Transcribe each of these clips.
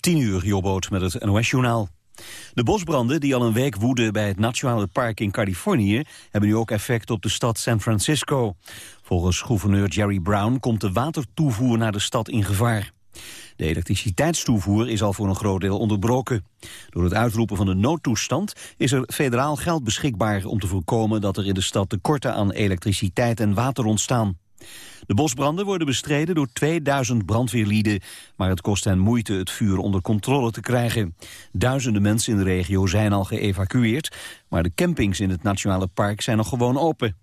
10 uur, Jobboot met het NOS-journaal. De bosbranden die al een week woeden bij het Nationale Park in Californië... hebben nu ook effect op de stad San Francisco. Volgens gouverneur Jerry Brown komt de watertoevoer naar de stad in gevaar. De elektriciteitstoevoer is al voor een groot deel onderbroken. Door het uitroepen van de noodtoestand is er federaal geld beschikbaar... om te voorkomen dat er in de stad tekorten aan elektriciteit en water ontstaan. De bosbranden worden bestreden door 2000 brandweerlieden, maar het kost hen moeite het vuur onder controle te krijgen. Duizenden mensen in de regio zijn al geëvacueerd, maar de campings in het nationale park zijn nog gewoon open.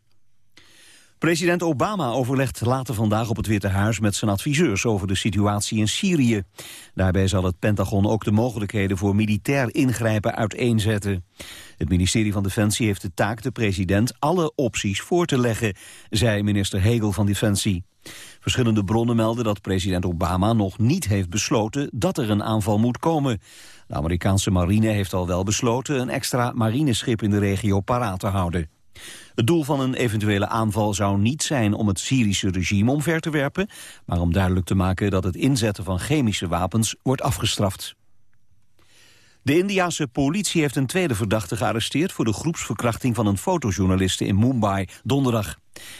President Obama overlegt later vandaag op het Witte Huis met zijn adviseurs over de situatie in Syrië. Daarbij zal het Pentagon ook de mogelijkheden voor militair ingrijpen uiteenzetten. Het ministerie van Defensie heeft de taak de president alle opties voor te leggen, zei minister Hegel van Defensie. Verschillende bronnen melden dat president Obama nog niet heeft besloten dat er een aanval moet komen. De Amerikaanse marine heeft al wel besloten een extra marineschip in de regio paraat te houden. Het doel van een eventuele aanval zou niet zijn om het Syrische regime omver te werpen, maar om duidelijk te maken dat het inzetten van chemische wapens wordt afgestraft. De Indiase politie heeft een tweede verdachte gearresteerd... voor de groepsverkrachting van een fotojournaliste in Mumbai donderdag.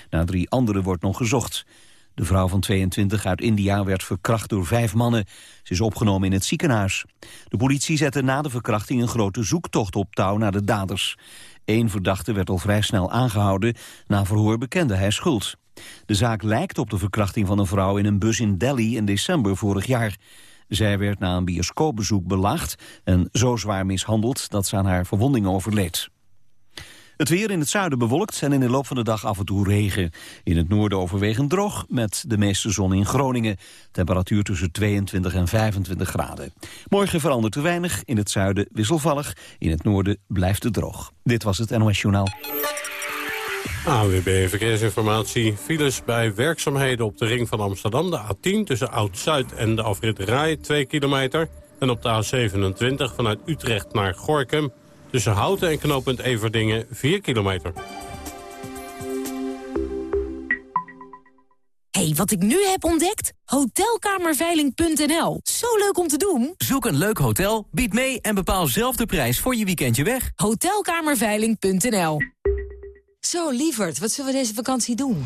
Na drie anderen wordt nog gezocht. De vrouw van 22 uit India werd verkracht door vijf mannen. Ze is opgenomen in het ziekenhuis. De politie zette na de verkrachting een grote zoektocht op touw naar de daders. Eén verdachte werd al vrij snel aangehouden. Na verhoor bekende hij schuld. De zaak lijkt op de verkrachting van een vrouw in een bus in Delhi in december vorig jaar. Zij werd na een bioscoopbezoek belaagd en zo zwaar mishandeld dat ze aan haar verwondingen overleed. Het weer in het zuiden bewolkt en in de loop van de dag af en toe regen. In het noorden overwegend droog, met de meeste zon in Groningen. Temperatuur tussen 22 en 25 graden. Morgen verandert er weinig, in het zuiden wisselvallig. In het noorden blijft het droog. Dit was het NOS Journaal. AWB Verkeersinformatie. Files bij werkzaamheden op de ring van Amsterdam. De A10 tussen Oud-Zuid en de afrit Rai 2 kilometer. En op de A27 vanuit Utrecht naar Gorkum. Tussen Houten en knooppunt Everdingen 4 kilometer. hey, wat ik nu heb ontdekt? Hotelkamerveiling.nl. Zo leuk om te doen. Zoek een leuk hotel, bied mee en bepaal zelf de prijs voor je weekendje weg. Hotelkamerveiling.nl. Zo, lieverd, wat zullen we deze vakantie doen?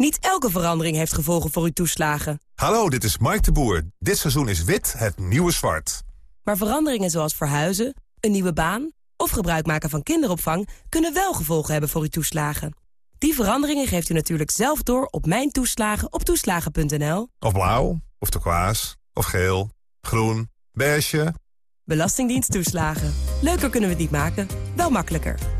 Niet elke verandering heeft gevolgen voor uw toeslagen. Hallo, dit is Mike de Boer. Dit seizoen is wit het nieuwe zwart. Maar veranderingen zoals verhuizen, een nieuwe baan of gebruik maken van kinderopvang... kunnen wel gevolgen hebben voor uw toeslagen. Die veranderingen geeft u natuurlijk zelf door op Mijn Toeslagen op toeslagen.nl. Of blauw, of turquoise, of geel, groen, beige. Belastingdienst toeslagen. Leuker kunnen we het niet maken, wel makkelijker.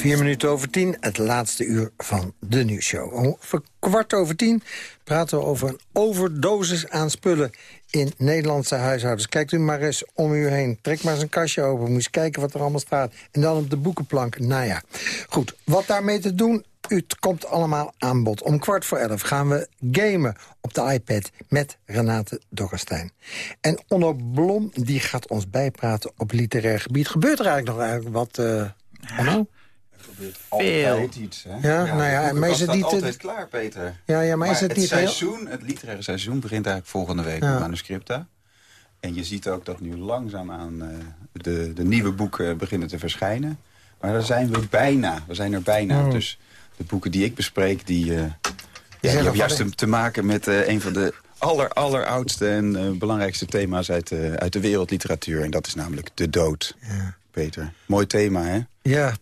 Vier minuten over tien, het laatste uur van de nieuwsshow. Over kwart over tien praten we over een overdosis aan spullen in Nederlandse huishoudens. Kijkt u maar eens om u heen. Trek maar eens een kastje open. Moet eens kijken wat er allemaal staat. En dan op de boekenplank. Nou ja, goed. Wat daarmee te doen? Het komt allemaal aan bod. Om kwart voor elf gaan we gamen op de iPad met Renate Doggerstein. En Onno Blom die gaat ons bijpraten op literair gebied. Gebeurt er eigenlijk nog eigenlijk wat, uh, Onno? Altijd iets. Hè? Ja, nou ja, maar is het niet altijd klaar, Peter. Ja, ja, maar, is het, het niet seizoen, het literaire seizoen begint eigenlijk volgende week met manuscripta. En je ziet ook dat nu langzaamaan uh, de, de nieuwe boeken beginnen te verschijnen. Maar daar zijn we bijna. We zijn er bijna. Oh. Dus de boeken die ik bespreek, die, uh, ja, die hebben juist te, te maken met uh, een van de aller, alleroudste en uh, belangrijkste thema's uit, uh, uit de wereldliteratuur. En dat is namelijk de dood. Ja. Peter. Mooi thema, hè? Ja,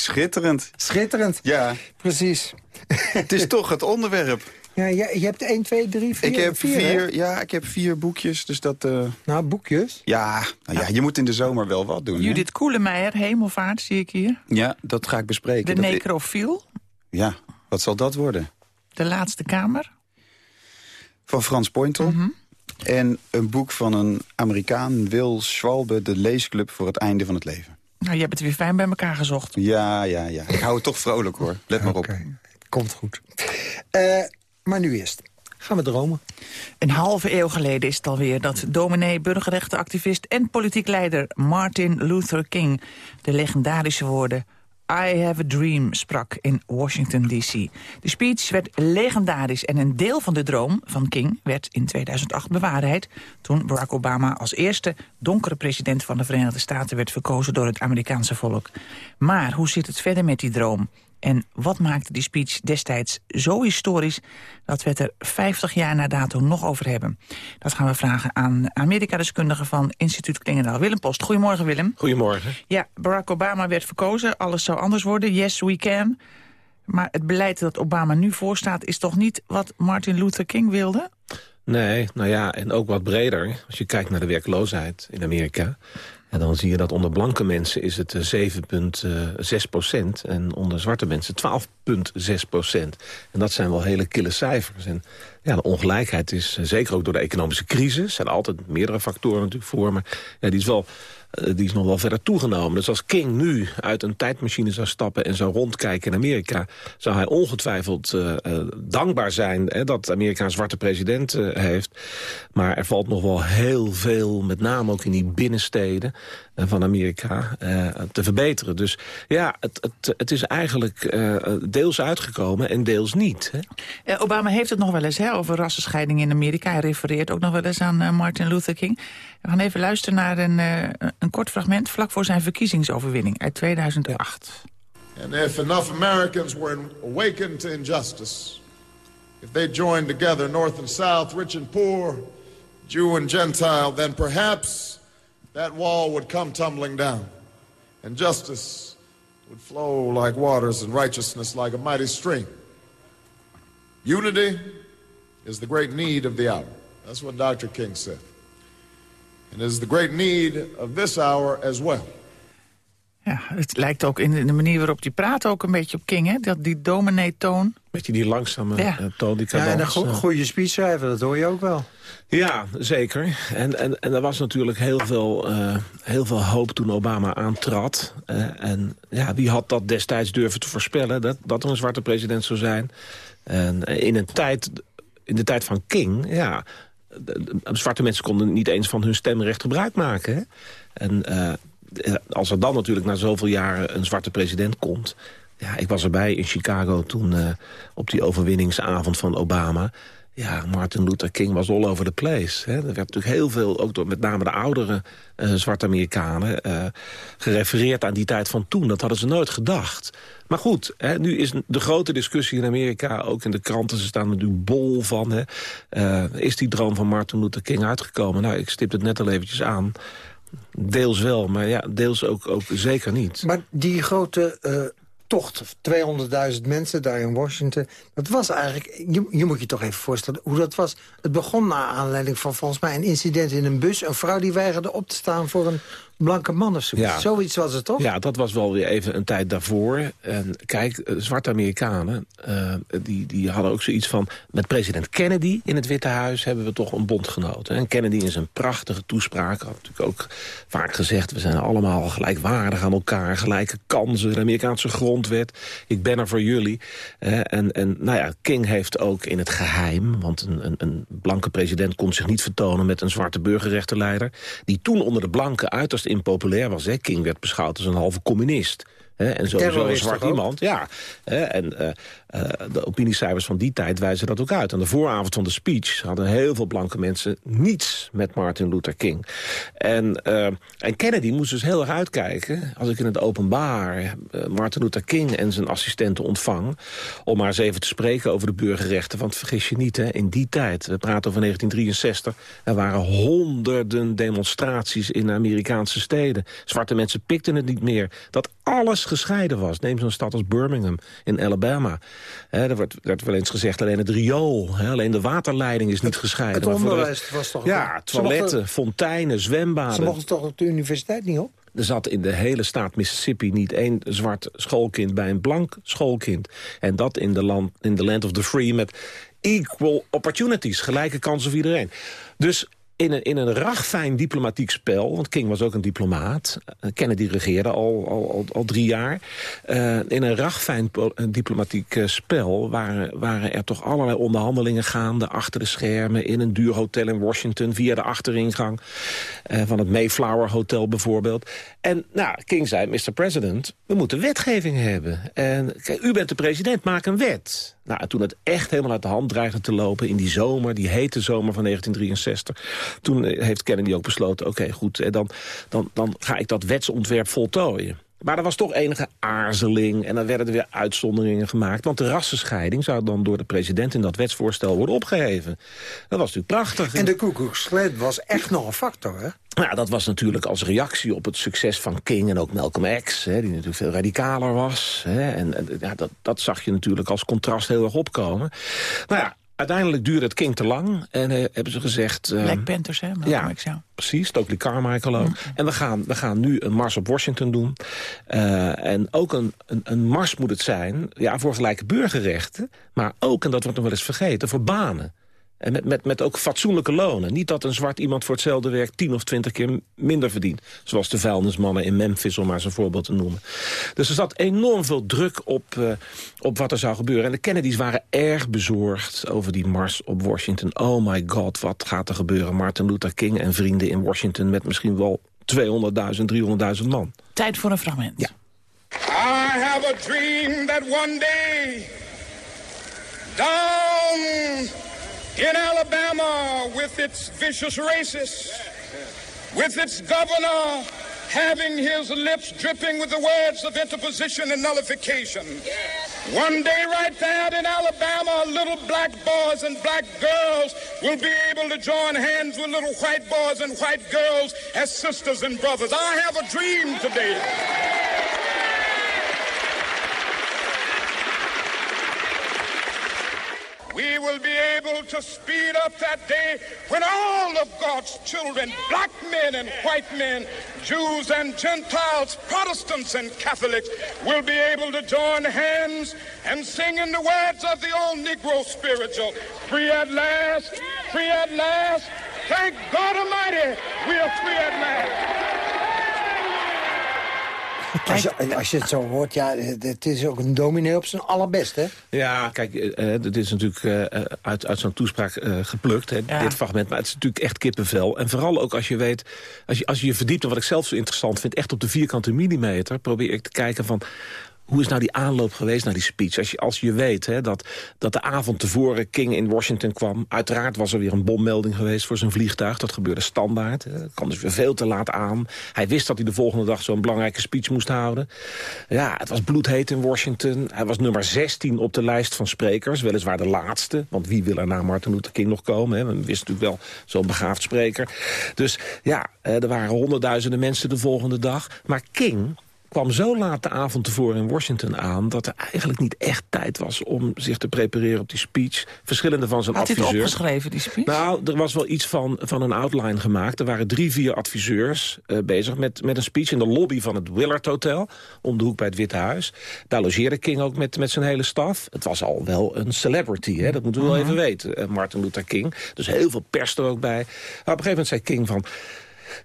Schitterend. schitterend. Ja, Precies. het is toch het onderwerp. Ja, je, je hebt 1, 2, 3, 4. ik heb vier, vier, hè? ja, ik heb vier boekjes, dus dat... eh, Nou, boekjes. ja, nou ja, je moet in de zomer wel wat doen. hè? Judith Koelemeijer, Hemelvaart, zie ik hier. Ja, dat ga ik bespreken. De necrofiel, ja, wat zal dat worden? De Laatste Kamer. Van Frans Pointel. Mhm. En een boek van een Amerikaan, Wil Schwalbe, de leesclub voor het einde van het leven. Nou, je hebt het weer fijn bij elkaar gezocht. Ja, ja, ja. Ik hou het toch vrolijk hoor. Let maar op. Oké, komt goed. Eh, maar nu eerst. Gaan we dromen. Een halve eeuw geleden is het alweer dat dominee, burgerrechtenactivist en politiek leider Martin Luther King de legendarische woorden I have a dream sprak in Washington D.C. De speech werd legendarisch en een deel van de droom van King werd in 2008 bewaarheid... toen Barack Obama als eerste donkere president van de Verenigde Staten werd verkozen door het Amerikaanse volk. Maar hoe zit het verder met die droom? En wat maakte die speech destijds zo historisch... dat we het er 50 jaar na dato nog over hebben? Dat gaan we vragen aan Amerika-deskundige van Instituut Klingendaal, Willem Post. Goedemorgen, Willem. Goedemorgen. Ja, Barack Obama werd verkozen, alles zou anders worden. Yes, we can. Maar het beleid dat Obama nu voorstaat... is toch niet wat Martin Luther King wilde? Nee, nou ja, en ook wat breder. Als je kijkt naar de werkloosheid in Amerika... En dan zie je dat onder blanke mensen is het eh, 7,6 procent... en onder zwarte mensen 12,6 procent. En dat zijn wel hele kille cijfers. En ja, de ongelijkheid is eh, zeker ook door de economische crisis... er zijn altijd meerdere factoren natuurlijk voor... maar ja, die is wel eh, die is nog wel verder toegenomen. Dus als King nu uit een tijdmachine zou stappen en zou rondkijken in Amerika... zou hij ongetwijfeld uh, uh, dankbaar zijn hè, dat Amerika een zwarte president heeft. Maar er valt nog wel heel veel, met name ook in die binnensteden van Amerika, te verbeteren. Dus ja, het, het, het is eigenlijk deels uitgekomen en deels niet. Hè. Obama heeft het nog wel eens hè, over rassenscheiding in Amerika. Hij refereert ook nog wel eens aan Martin Luther King. We gaan even luisteren naar een, een kort fragment... vlak voor zijn verkiezingsoverwinning uit 2008. And if enough Americans were awakened to injustice... if they joined together, North and South, rich and poor, Jew and Gentile... then perhaps that wall would come tumbling down. And justice would flow like waters and righteousness like a mighty stream. Unity is the great need of the hour. That's what Dr. King said. And is the great need of this hour as well. Ja, het lijkt ook in de manier waarop hij praat ook een beetje op King, hè? Dat, die dominee-toon. Beetje die langzame ja. uh, toon, die Ja, en een go goede speech schrijven, dat hoor je ook wel. Ja, zeker. En, en, en er was natuurlijk heel veel, uh, heel veel hoop toen Obama aantrad. Uh, en ja, wie had dat destijds durven te voorspellen, dat, dat er een zwarte president zou zijn. En in, een tijd, in de tijd van King, ja... Zwarte mensen konden niet eens van hun stemrecht gebruik maken. Hè? En uh, als er dan natuurlijk na zoveel jaren een zwarte president komt... Ja, ik was erbij in Chicago toen uh, op die overwinningsavond van Obama... Ja, Martin Luther King was all over the place. Hè. Er werd natuurlijk heel veel, ook door met name de oudere uh, zwarte Amerikanen... Uh, gerefereerd aan die tijd van toen. Dat hadden ze nooit gedacht. Maar goed, hè, nu is de grote discussie in Amerika... ook in de kranten, ze staan natuurlijk bol van... Hè, uh, is die droom van Martin Luther King uitgekomen? Nou, ik stip het net al eventjes aan. Deels wel, maar ja, deels ook, ook zeker niet. Maar die grote tocht, 200.000 mensen daar in Washington... dat was eigenlijk, je, je, moet je toch even voorstellen hoe dat was. Het begon naar aanleiding van volgens mij een incident in een bus. Een vrouw die weigerde op te staan voor een blanke man of zoiets. Ja. Zoiets was het toch? Ja, dat was wel weer even een tijd daarvoor. En kijk, zwarte Amerikanen, uh, die, die hadden ook zoiets van... met president Kennedy in het Witte Huis hebben we toch een bond genoten. En Kennedy in zijn prachtige toespraak had natuurlijk ook vaak gezegd... we zijn allemaal gelijkwaardig aan elkaar, gelijke kansen... de Amerikaanse grondwet, ik ben er voor jullie. Uh, en, en nou ja, King heeft ook in het geheim... want een, een, een blanke president kon zich niet vertonen met een zwarte burgerrechtenleider... die toen onder de blanken uiterst impopulair was. Hè. King werd beschouwd als een halve communist. Hè, en sowieso een zwart ook? iemand. Ja, hè, en eh, eh, de opiniecijfers van die tijd wijzen dat ook uit. Aan de vooravond van de speech hadden heel veel blanke mensen niets met Martin Luther King. En, eh, en Kennedy moest dus heel erg uitkijken, als ik in het openbaar Martin Luther King en zijn assistenten ontvang, om maar eens even te spreken over de burgerrechten. Want vergis je niet, hè, in die tijd, we praten over 1963, er waren honderden demonstraties in Amerikaanse steden. Zwarte mensen pikten het niet meer. Dat alles gescheiden was. Neem zo'n stad als Birmingham in Alabama. Hè, er werd, werd wel eens gezegd, alleen het riool, alleen de waterleiding is niet gescheiden. het de onderwijs was toch... Ja, mochten- toiletten, fonteinen, zwembaden. Ze mochten toch op de universiteit niet op? Er zat in de hele staat Mississippi niet één zwart schoolkind bij een blank schoolkind. En dat in de land, in the land of the free met equal opportunities. Gelijke kansen voor iedereen. Dus in een, in een ragfijn diplomatiek spel, want King was ook een diplomaat. eh, Kennedy regeerde al, al, al, al drie jaar. Eh, in een ragfijn eh, diplomatiek spel waren, waren er toch allerlei onderhandelingen gaande... achter de schermen, in een duur hotel in Washington... via de achteringang van het Mayflower Hotel bijvoorbeeld. En nou, King zei, Mr. President, we moeten wetgeving hebben. En kijk, u bent de president, maak een wet. Nou, en toen het echt helemaal uit de hand dreigde te lopen... in die zomer, die hete zomer van 1963... toen eh, heeft Kennedy ook besloten... oké, goed, eh, dan, dan, dan ga ik dat wetsontwerp voltooien. Maar er was toch enige aarzeling en dan werden er weer uitzonderingen gemaakt. Want de rassenscheiding zou dan door de president in dat wetsvoorstel worden opgeheven. Dat was natuurlijk prachtig. En de Klan was echt nog een factor, hè? Nou, dat was natuurlijk als reactie op het succes van King en ook Malcolm X... Hè, die natuurlijk veel radicaler was. Hè, en en, ja, dat, dat zag je natuurlijk als contrast heel erg opkomen. Nou ja, uiteindelijk duurde het King te lang en eh, hebben ze gezegd... eh, Black Panthers, hè? Ja, X, ja. precies. Stokely Carmichael ook. En we gaan, we gaan nu een mars op Washington doen. Eh, en ook een, een, een mars moet het zijn ja, voor gelijke burgerrechten. Maar ook, en dat wordt nog wel eens vergeten, voor banen. En met, met, met ook fatsoenlijke lonen. Niet dat een zwart iemand voor hetzelfde werk 10 of 20 keer minder verdient. Zoals de vuilnismannen in Memphis, om maar zo'n voorbeeld te noemen. Dus er zat enorm veel druk op, eh, op wat er zou gebeuren. En de Kennedys waren erg bezorgd over die mars op Washington. Oh my god, wat gaat er gebeuren? Martin Luther King en vrienden in Washington... met misschien wel 200.000, 300.000 man. Tijd voor een fragment. Ja. I have a dream that one day down in Alabama with its vicious racists, with its governor having his lips dripping with the words of interposition and nullification. One day right there in Alabama, little black boys and black girls will be able to join hands with little white boys and white girls as sisters and brothers. I have a dream today. We will be able to speed up that day when all of God's children, black men and white men, Jews and Gentiles, Protestants and Catholics, will be able to join hands and sing in the words of the old Negro spiritual, free at last, free at last. Thank God Almighty, we are free at last. Als je, als je het zo hoort, ja, het is ook een dominee op zijn allerbest, hè? Ja, kijk, eh, eh, dit is natuurlijk eh, uit, uit zo'n toespraak eh, geplukt, hè, Ja. dit fragment. Maar het is natuurlijk echt kippenvel. En vooral ook als je weet, als je als je, je verdiept... en wat ik zelf zo interessant vind, echt op de vierkante millimeter... probeer ik te kijken van... Hoe is nou die aanloop geweest naar die speech? Als je, als je weet hè, dat, dat de avond tevoren King in Washington kwam... uiteraard was er weer een bommelding geweest voor zijn vliegtuig. Dat gebeurde standaard. Dat kwam dus weer veel te laat aan. Hij wist dat hij de volgende dag zo'n belangrijke speech moest houden. Ja, het was bloedheet in Washington. Hij was nummer 16 op de lijst van sprekers. Weliswaar de laatste, want wie wil er na Martin Luther King nog komen? Hè? We wisten natuurlijk wel zo'n begaafd spreker. Dus ja, eh, er waren honderdduizenden mensen de volgende dag. Maar King kwam zo laat de avond tevoren in Washington aan... dat er eigenlijk niet echt tijd was om zich te prepareren op die speech. Verschillende van zijn Had hij het adviseurs. opgeschreven, die speech? Nou, er was wel iets van, van een outline gemaakt. Er waren drie, vier adviseurs eh, bezig met, met een speech... in de lobby van het Willard Hotel, om de hoek bij het Witte Huis. Daar logeerde King ook met, met zijn hele staf. Het was al wel een celebrity, hè? dat moeten we wel Mhm. even weten. eh, Martin Luther King. Dus heel veel pers er ook bij. Maar op een gegeven moment zei King van...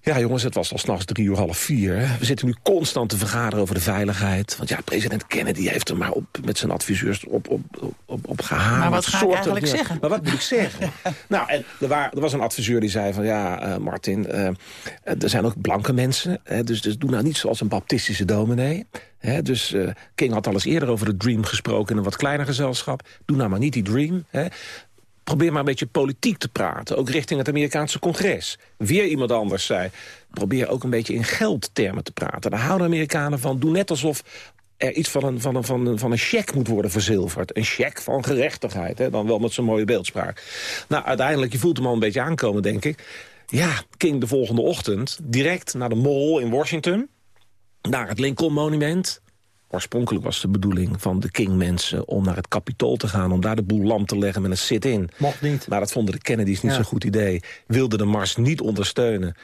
Ja, jongens, het was al s'nachts drie uur, half vier. Hè. We zitten nu constant te vergaderen over de veiligheid. Want ja, president Kennedy heeft er maar op, met zijn adviseurs op, op, op, op gehamerd. Maar wat ga ik eigenlijk dingen. zeggen? Maar wat moet ik zeggen? nou, en er, waar, er was een adviseur die zei van... ja, eh, Martin, eh, er zijn ook blanke mensen. Hè, dus, dus doe nou niet zoals een baptistische dominee. Hè, dus eh, King had al eens eerder over de Dream gesproken... in een wat kleiner gezelschap. Doe nou maar niet die Dream. Hè probeer maar een beetje politiek te praten. Ook richting het Amerikaanse congres. Weer iemand anders zei, probeer ook een beetje in geldtermen te praten. Daar houden Amerikanen van. Doe net alsof er iets van een, van een, van een, van een cheque moet worden verzilverd. Een cheque van gerechtigheid, hè? dan wel met zo'n mooie beeldspraak. Nou, uiteindelijk, je voelt hem al een beetje aankomen, denk ik. Ja, King de volgende ochtend, direct naar de mall in Washington... naar het Lincoln-monument... Oorspronkelijk was de bedoeling van de King-mensen om naar het Capitool te gaan... om daar de boel lam te leggen met een sit-in. Mocht niet. Maar dat vonden de Kennedys niet Ja. zo'n goed idee. Wilden de mars niet ondersteunen.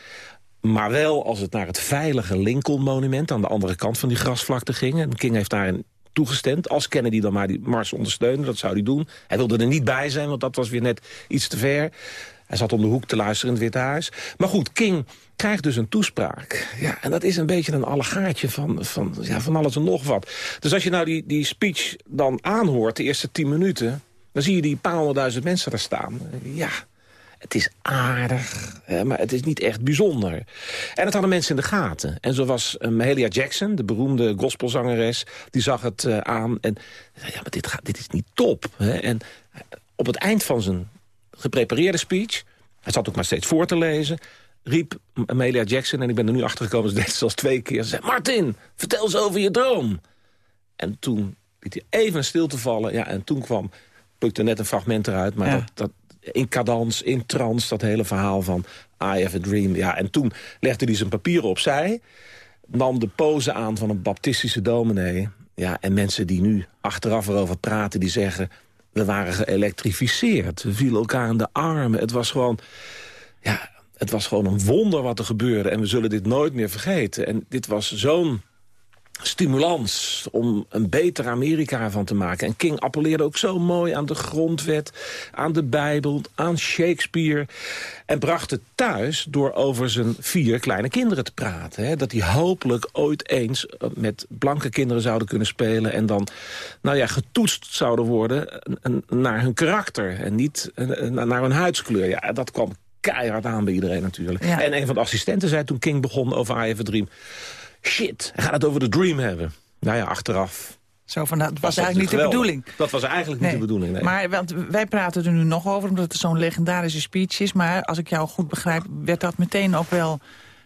Maar wel als het naar het veilige Lincoln-monument... aan de andere kant van die grasvlakte ging. En King heeft daarin toegestemd. Als Kennedy dan maar die mars ondersteunde, dat zou hij doen. Hij wilde er niet bij zijn, want dat was weer net iets te ver. Hij zat om de hoek te luisteren in het Witte Huis. Maar goed, King krijgt dus een toespraak. Ja, en dat is een beetje een allegaartje van, van, ja, van alles en nog wat. Dus als je nou die, die speech dan aanhoort, de eerste tien minuten... dan zie je die paar honderdduizend mensen daar staan. Ja, het is aardig, maar het is niet echt bijzonder. En dat hadden mensen in de gaten. En zo was uh, Mahalia Jackson, de beroemde gospelzangeres... die zag het uh, aan en zei, ja, maar dit, gaat, dit is niet top. En op het eind van zijn geprepareerde speech... hij zat ook maar steeds voor te lezen riep Amelia Jackson, en ik ben er nu achter gekomen, het zelfs twee keer. Ze zei, Martin, vertel eens over je droom. En toen liet hij even een stilte vallen. Ja, en toen kwam, plukte net een fragment eruit, maar Ja. dat, dat, in cadans, in trance, dat hele verhaal van I have a dream. Ja, en toen legde hij zijn papieren opzij, nam de pose aan van een baptistische dominee. Ja, en mensen die nu achteraf erover praten, die zeggen... we waren geëlektrificeerd, we vielen elkaar in de armen. Het was gewoon... Ja, het was gewoon een wonder wat er gebeurde. En we zullen dit nooit meer vergeten. En dit was zo'n stimulans om een beter Amerika van te maken. En King appelleerde ook zo mooi aan de grondwet, aan de Bijbel, aan Shakespeare. En bracht het thuis door over zijn vier kleine kinderen te praten. Hè? Dat die hopelijk ooit eens eh, met blanke kinderen zouden kunnen spelen... en dan nou ja, getoetst zouden worden naar hun karakter... en niet naar hun huidskleur. Ja, dat kwam keihard aan bij iedereen natuurlijk. Ja. En een van de assistenten zei toen King begon over I Have a Dream... shit, hij gaat het over de Dream hebben. Nou ja, achteraf... Zo van, dat was, eigenlijk niet de bedoeling. Dat was eigenlijk niet de bedoeling, nee. Maar want wij praten er nu nog over, omdat het zo'n legendarische speech is. Maar als ik jou goed begrijp, werd dat meteen ook wel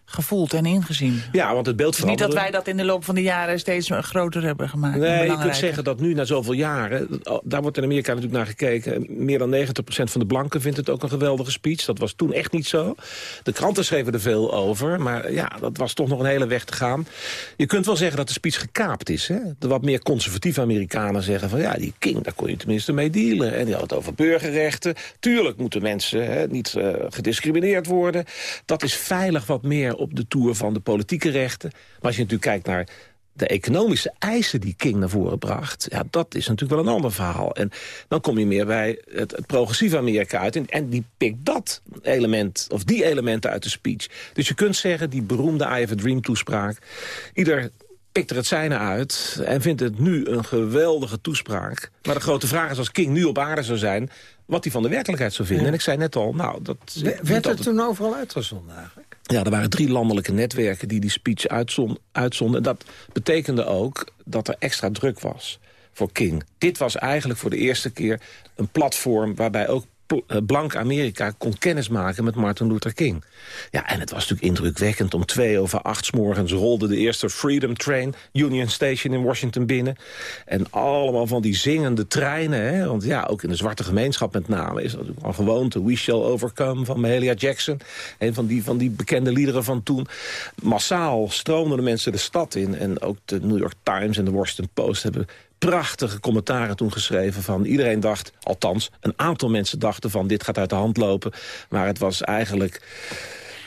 gevoeld en ingezien. Ja, want het beeld is niet dat veranderde. wij dat in de loop van de jaren steeds groter hebben gemaakt. Nee, je kunt zeggen dat nu na zoveel jaren... daar wordt in Amerika natuurlijk naar gekeken... meer dan 90% van de blanken vindt het ook een geweldige speech. Dat was toen echt niet zo. De kranten schreven er veel over, maar ja, dat was toch nog een hele weg te gaan. Je kunt wel zeggen dat de speech gekaapt is. Hè? De wat meer conservatieve Amerikanen zeggen van... ja, die King, daar kon je tenminste mee dealen. En die had het over burgerrechten. Tuurlijk moeten mensen hè, niet eh, gediscrimineerd worden. Dat is veilig wat meer op de toer van de politieke rechten. Maar als je natuurlijk kijkt naar de economische eisen die King naar voren bracht... ja, dat is natuurlijk wel een ander verhaal. En dan kom je meer bij het, het progressieve Amerika uit... En, en die pikt dat element, of die elementen uit de speech. Dus je kunt zeggen, die beroemde I Have a Dream toespraak... ieder pikt er het zijne uit en vindt het nu een geweldige toespraak. Maar de grote vraag is als King nu op aarde zou zijn... wat hij van de werkelijkheid zou vinden. Ja. En ik zei net al, nou, dat... Werd het altijd- toen overal uitgezonden eigenlijk? Ja, er waren drie landelijke netwerken die die speech uitzon, uitzonden. En dat betekende ook dat er extra druk was voor King. Dit was eigenlijk voor de eerste keer een platform... waarbij ook blank Amerika kon kennismaken met Martin Luther King. Ja, en het was natuurlijk indrukwekkend. Om twee over acht 's morgens rolde de eerste Freedom Train... Union Station in Washington binnen. En allemaal van die zingende treinen. Hè? Want ja, ook in de zwarte gemeenschap met name... is dat al gewoonte. We Shall Overcome van Mahalia Jackson. Een van die, van die bekende liederen van toen. Massaal stroomden de mensen de stad in. En ook de New York Times en de Washington Post hebben prachtige commentaren toen geschreven van iedereen dacht, althans een aantal mensen dachten van dit gaat uit de hand lopen. Maar het was eigenlijk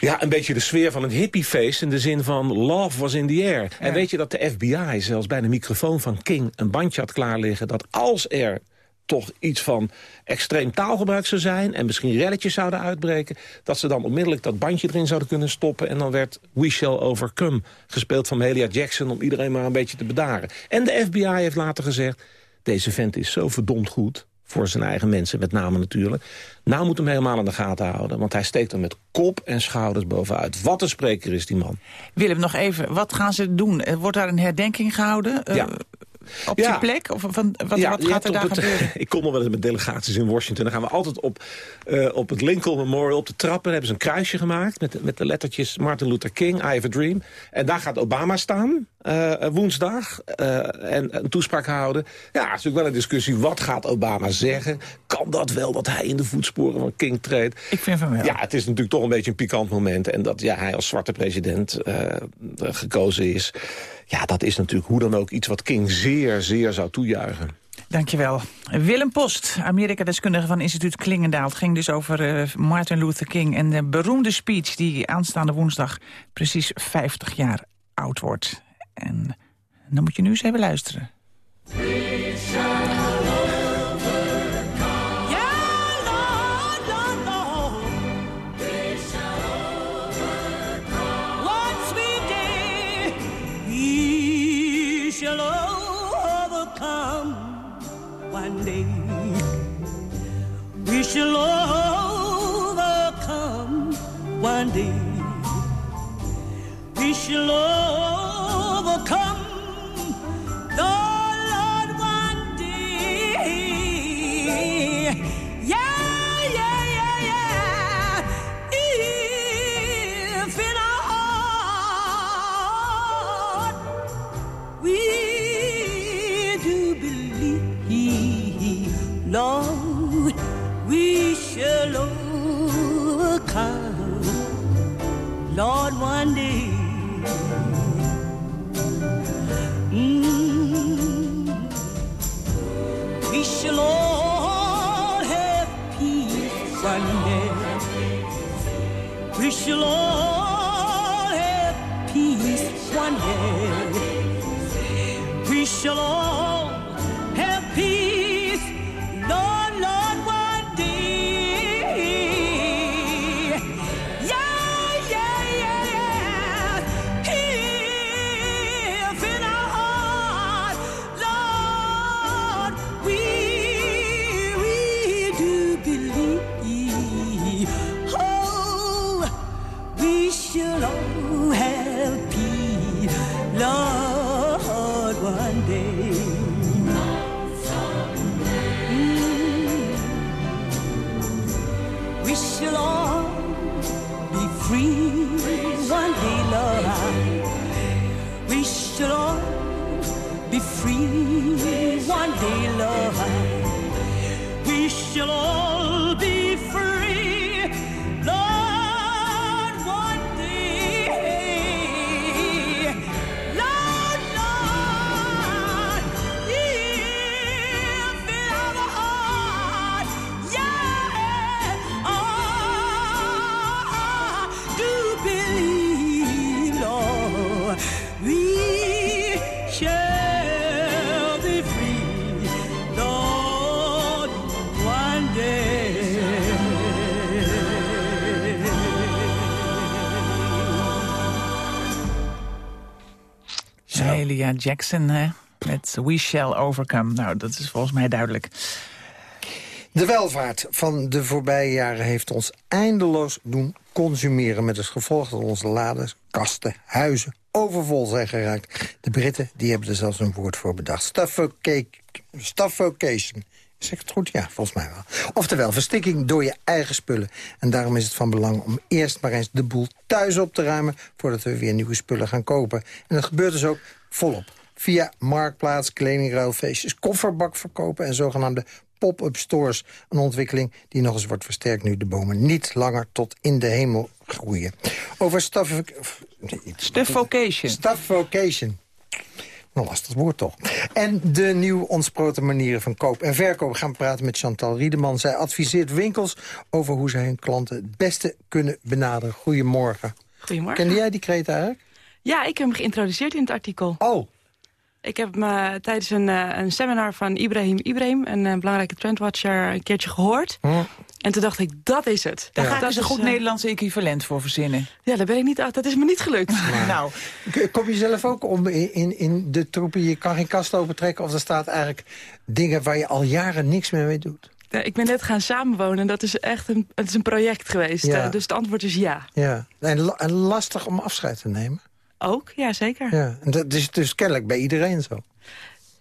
ja, een beetje de sfeer van een hippiefeest in de zin van love was in the air. En weet je dat de FBI zelfs bij de microfoon van King een bandje had klaar liggen dat als er toch iets van extreem taalgebruik zou zijn... en misschien relletjes zouden uitbreken... dat ze dan onmiddellijk dat bandje erin zouden kunnen stoppen... en dan werd We Shall Overcome gespeeld van Melia Jackson... om iedereen maar een beetje te bedaren. En de FBI heeft later gezegd... deze vent is zo verdomd goed voor zijn eigen mensen, met name natuurlijk. Nou moet hem helemaal in de gaten houden, want hij steekt er met kop en schouders bovenuit. Wat een spreker is die man. Willem, nog even, wat gaan ze doen? Eh, Wordt daar een herdenking gehouden? Ja. Op die plek? Of van, wat, ja, wat gaat er daar het, gebeuren? Ik kom nog wel eens met delegaties in Washington. Dan gaan we altijd op, uh, op het Lincoln Memorial, op de trappen... hebben ze een kruisje gemaakt met, met de lettertjes Martin Luther King, I Have a Dream. En daar gaat Obama staan, uh, woensdag, uh, en een toespraak houden. Ja, het is natuurlijk wel een discussie. Wat gaat Obama zeggen? Kan dat wel dat hij in de voetsporen van King treedt? Ik vind van wel. Ja, het is natuurlijk toch een beetje een pikant moment. En dat ja, hij als zwarte president gekozen is... Ja, dat is natuurlijk hoe dan ook iets wat King zeer, zeer zou toejuichen. Dankjewel. Willem Post, Amerika-deskundige van instituut Klingendaal. Het ging dus over uh, Martin Luther King en de beroemde speech... die aanstaande woensdag precies 50 jaar oud wordt. En dan moet je nu eens even luisteren. One day. We shall overcome one day. We shall Jackson, hè? Met We Shall Overcome. Nou, dat is volgens mij duidelijk. De welvaart van de voorbije jaren heeft ons eindeloos doen consumeren... met als gevolg dat onze laders, kasten, huizen overvol zijn geraakt. De Britten die hebben er zelfs een woord voor bedacht. Stuffoca- Stuffocation. Zeg het goed? Ja, volgens mij wel. Oftewel, verstikking door je eigen spullen. En daarom is het van belang om eerst maar eens de boel thuis op te ruimen... voordat we weer nieuwe spullen gaan kopen. En dat gebeurt dus ook volop. Via marktplaats, kledingruilfeestjes, kofferbak verkopen... en zogenaamde pop-up stores. Een ontwikkeling die nog eens wordt versterkt... nu de bomen niet langer tot in de hemel groeien. Over stuff... Stuffocation. Stuffocation. Een lastig woord toch. En de nieuw ontsproten manieren van koop en verkoop. We gaan praten met Chantal Riedeman. Zij adviseert winkels over hoe zij hun klanten het beste kunnen benaderen. Goedemorgen. Goedemorgen. Kende jij die kreet eigenlijk? Ja, ik heb hem geïntroduceerd in het artikel. Oh. Ik heb me tijdens een, eh, een seminar van Ibrahim Ibrahim... een eh, belangrijke trendwatcher, een keertje gehoord. En toen dacht ik, dat is het. Daar ga ik dat dus een goed eh, Nederlands equivalent voor verzinnen. Ja, daar ben ik niet... Dat is me niet gelukt. Nou, Kom je zelf ook om in, in, in de troepen? Je kan geen kast opentrekken of er staat eigenlijk dingen waar je al jaren niks meer mee doet. Ja, Ik ben net gaan samenwonen en dat is echt een, het is een project geweest. Ja. Eh, dus het antwoord is ja. Ja. En lastig om afscheid te nemen. Ook, ja zeker. Ja. En dat is dus kennelijk bij iedereen zo.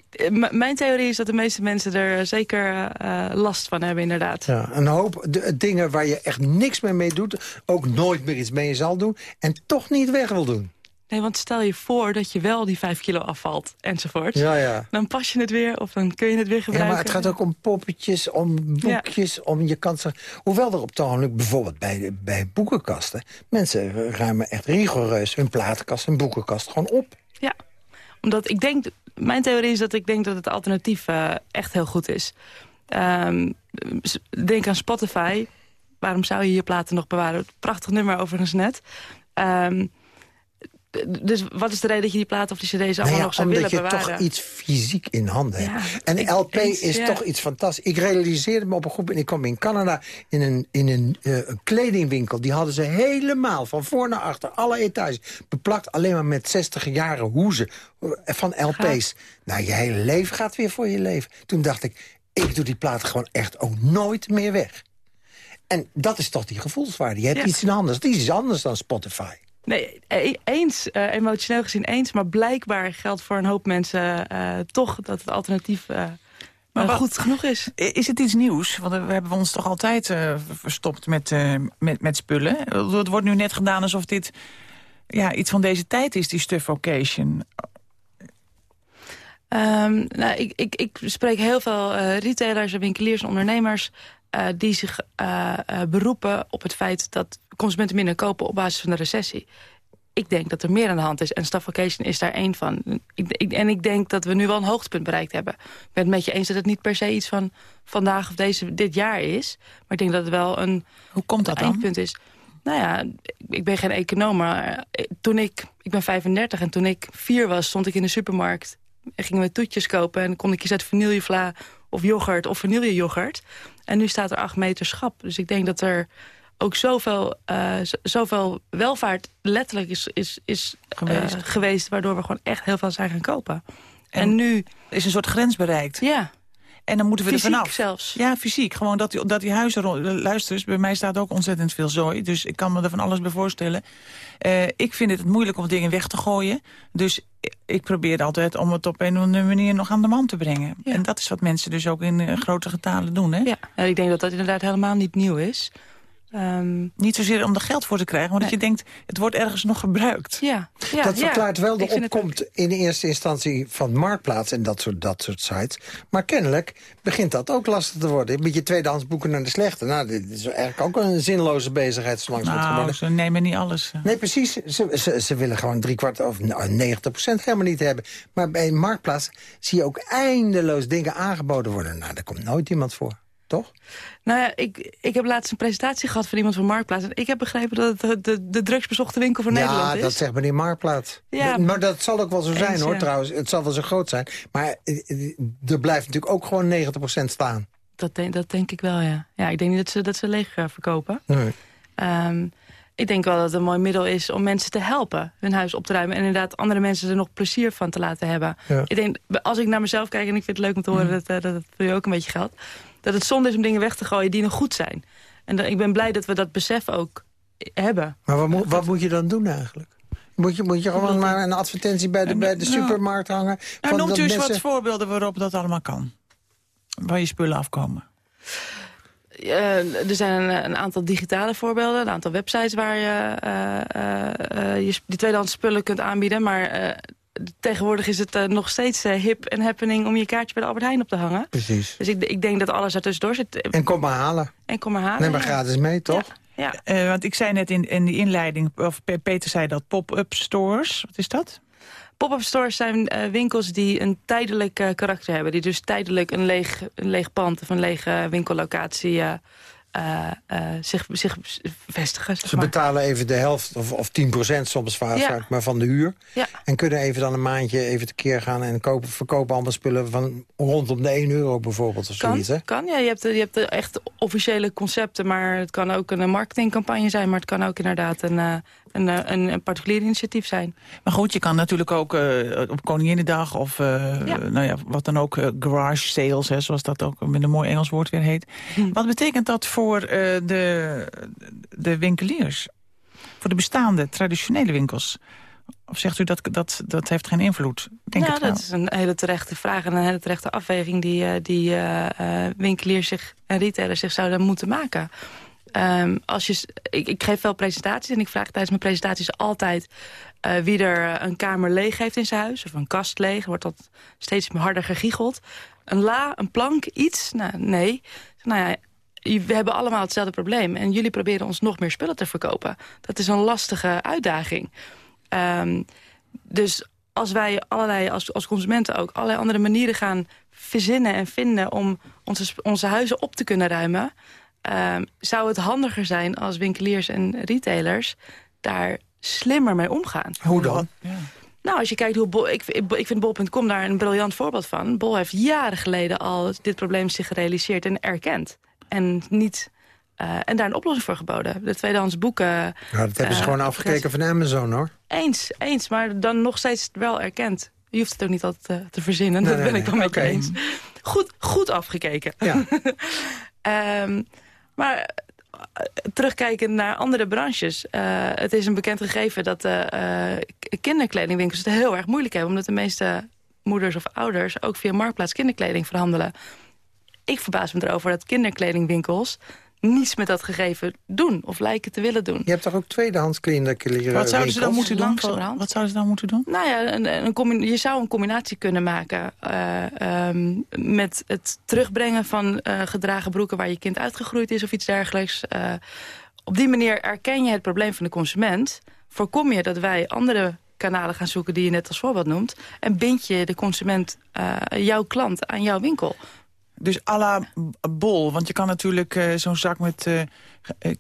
Eh, m- mijn theorie is dat de meeste mensen er zeker eh, last van hebben, inderdaad. Ja, een hoop dingen waar je echt niks meer mee doet. Ook nooit meer iets mee zal doen. En toch niet weg wil doen. Nee, want stel je voor dat je wel die vijf kilo afvalt, enzovoort. Ja, ja. Dan pas je het weer of dan kun je het weer Ja, gebruiken. maar het gaat ook om poppetjes, om boekjes, om je kan ze... Hoewel er op het bijvoorbeeld bij, bij boekenkasten... mensen ruimen echt rigoureus hun platenkast en boekenkast gewoon op. Ja, omdat ik denk... Mijn theorie is dat ik denk dat het alternatief eh, echt heel goed is. Ehm, denk aan Spotify. Waarom zou je je platen nog bewaren? Prachtig nummer overigens net. D- dus wat is de reden dat je die platen of die cd's allemaal Nou ja, nog zou omdat willen je bewaren? toch iets fysiek in handen hebt. En ik- LP eens, is ja. toch iets fantastisch. Ik realiseerde me op een groep en ik kwam in Canada in een, in een, eh, een kledingwinkel. Die hadden ze helemaal van voor naar achter, alle etages, beplakt alleen maar met 60 jaren hoezen eh, van LP's. Nou, je hele leven gaat weer voor je leven. Toen dacht ik, ik doe die platen gewoon echt ook nooit meer weg. En dat is toch die gevoelswaarde. Je hebt iets in handen. Dat is iets anders dan Spotify. Nee, e- eens, eh, emotioneel gezien eens. Maar blijkbaar geldt voor een hoop mensen eh, toch dat het alternatief eh, Maar wat- goed genoeg is. Is het iets nieuws? Want we hebben ons toch altijd verstopt met, met, met spullen. Het wordt nu net gedaan alsof dit ja, iets van deze tijd is, die stuff occasion. Ehm, nou, ik, ik, ik spreek heel veel retailers en winkeliers en ondernemers... die zich beroepen op het feit dat consumenten minder kopen op basis van de recessie. Ik denk dat er meer aan de hand is en Staff Vacation is daar één van. Ik, ik, en ik denk dat we nu wel een hoogtepunt bereikt hebben. Ik ben het met je eens dat het niet per se iets van vandaag of deze, dit jaar is. Maar ik denk dat het wel een Hoe komt dat dan? eindpunt is. Nou ja, ik ben geen econoom, maar eh, toen ik, ik ben 35 en toen ik vier was, stond ik in de supermarkt en gingen we toetjes kopen en kon ik kiezen uit vanillevla of yoghurt of vanilleyoghurt. En nu staat er acht meter schap. Dus ik denk dat er ook zoveel, eh, zoveel welvaart letterlijk is, is, is Geweest. geweest. geweest, waardoor we gewoon echt heel veel zijn gaan kopen. En, nu... Is een soort grens bereikt. Ja. En dan moeten we Fysiek er vanaf. zelfs. Ja, fysiek. Gewoon dat die, dat die huizen... ro- Luister eens, bij mij staat ook ontzettend veel zooi. Dus ik kan me er van alles bij voorstellen. Eh, ik vind het moeilijk om dingen weg te gooien. Dus ik- probeer altijd om het op een of andere manier nog aan de man te brengen. En dat is wat mensen dus ook in eh, grote getalen doen. Hè? Ja, en ik denk dat dat inderdaad helemaal niet nieuw is. Ehm, Niet zozeer om er geld voor te krijgen, maar dat je denkt... het wordt ergens nog gebruikt. Ja, ja dat verklaart wel de opkomst in eerste instantie van Marktplaats en dat soort, dat soort sites. Maar kennelijk begint dat ook lastig te worden. Met je tweedehands boeken naar de slechte. Nou, dit is eigenlijk ook een zinloze bezigheid zo Nou, geworden. ze nemen niet alles. eh. Nee, precies. Ze, ze, ze willen gewoon drie kwart of nou, 90 procent helemaal niet hebben. Maar bij Marktplaats zie je ook eindeloos dingen aangeboden worden. Nou, daar komt nooit iemand voor. Toch? Nou ja, ik, ik heb laatst een presentatie gehad van iemand van Marktplaats. En ik heb begrepen dat het de, de, de drugsbezochte winkel van Nederland ja, is. dat zegt meneer Marktplaats. Ja. maar dat zal ook wel zo zijn Eens, hoor ja. trouwens. Het zal wel zo groot zijn. Maar eh, eh, er blijft natuurlijk ook gewoon 90 procent staan. Dat, denk, dat denk ik wel, ja. Ja, ik denk niet dat ze, dat ze leeg eh, verkopen. Nee. Ehm, ik denk wel dat het een mooi middel is om mensen te helpen hun huis op te ruimen. En inderdaad andere mensen er nog plezier van te laten hebben. Ja. Ik denk, als ik naar mezelf kijk, en ik vind het leuk om te horen dat, eh, dat het voor je ook een beetje geldt. Dat het zonde is om dingen weg te gooien die nog goed zijn. En dat, ik ben blij dat we dat besef ook hebben. Maar wat, moet- wat moet je dan doen eigenlijk? Moet je, moet je gewoon maar een advertentie bij de, bij de supermarkt hangen? Nou, van noemt u eens mensen- wat voorbeelden waarop dat allemaal kan. Waar je spullen afkomen. Eh, er zijn een, een aantal digitale voorbeelden, een aantal websites waar je, eh, eh, eh, je die tweedehands spullen kunt aanbieden. Maar eh, tegenwoordig is het eh, nog steeds eh, hip en happening om je kaartje bij de Albert Heijn op te hangen. Precies. Dus ik, ik denk dat alles er tussendoor zit. En kom maar halen. En kom maar halen. Neem maar ja. gratis mee, toch? Ja. Eh, want ik zei net in, in die inleiding, of Pe- Peter zei dat, pop-up stores. Wat is dat? Pop-up stores zijn eh, winkels die een tijdelijk eh, karakter hebben. Die dus tijdelijk een leeg, een leeg pand of een lege winkellocatie eh, zich, zich vestigen. Zeg Ze maar. betalen even de helft of, of 10% soms vaak, Ja. maar van de huur. Ja. En kunnen even dan een maandje even tekeer gaan en kopen, verkopen allemaal spullen van rondom de 1 euro bijvoorbeeld of Kan, zoiets. Hè? kan ja. Je hebt, de, je hebt echt officiële concepten, maar het kan ook een marketingcampagne zijn. Maar het kan ook inderdaad een, eh, een, eh, een, een particulier initiatief zijn. Maar goed, je kan natuurlijk ook eh, op Koninginnedag of eh, nou ja, wat dan ook, garage sales, hè, zoals dat ook met een mooi Engels woord weer heet. Hm. Wat betekent dat voor de, de winkeliers? Voor de bestaande, traditionele winkels? Of zegt u dat dat, dat heeft geen invloed? Denk wel. dat is een hele terechte vraag en een hele terechte afweging... die, die winkeliers zich, en retailers zich zouden moeten maken. Ehm, als je, ik, ik geef veel presentaties en ik vraag tijdens mijn presentaties altijd... eh, wie er een kamer leeg heeft in zijn huis, of een kast leeg. Wordt dat steeds harder gegiegeld. Een la, een plank, iets? Nou, nee. Nou ja, we hebben allemaal hetzelfde probleem. En jullie proberen ons nog meer spullen te verkopen. Dat is een lastige uitdaging. Ehm, dus als wij allerlei, als, als consumenten ook, allerlei andere manieren gaan verzinnen en vinden om onze, onze huizen op te kunnen ruimen, ehm, zou het handiger zijn als winkeliers en retailers daar slimmer mee omgaan. Hoe dan? Nou, als je kijkt hoe Bol, ik, ik, ik vind Bol.com daar een briljant voorbeeld van. Bol heeft jaren geleden al dit probleem zich gerealiseerd en erkend. En, niet, eh, en daar een oplossing voor geboden. De tweedehands boeken... Ja, dat hebben ze eh, gewoon afgekeken van Amazon hoor. Eens, eens, maar dan nog steeds wel erkend. Je hoeft het ook niet altijd eh, te verzinnen, Nee, dat nee, ben ik dan met Oké. je eens. Goed, goed afgekeken. Ja. Ehm, maar eh, terugkijkend naar andere branches. eh, het is een bekend gegeven dat eh, kinderkledingwinkels het heel erg moeilijk hebben. Omdat de meeste moeders of ouders ook via Marktplaats kinderkleding verhandelen. Ik verbaas me erover dat kinderkledingwinkels niets met dat gegeven doen. Of lijken te willen doen. Je hebt toch ook tweedehands kinderkleren Wat zouden ze dan moeten doen? Wat zouden ze dan moeten doen? Nou ja, een, een combi- je zou een combinatie kunnen maken eh, ehm, met het terugbrengen van eh, gedragen broeken waar je kind uitgegroeid is of iets dergelijks. Eh, op die manier erken je het probleem van de consument. Voorkom je dat wij andere kanalen gaan zoeken die je net als voorbeeld noemt. En bind je de consument, eh, jouw klant, aan jouw winkel. Dus à la bol, want je kan natuurlijk eh, zo'n zak met eh, eh,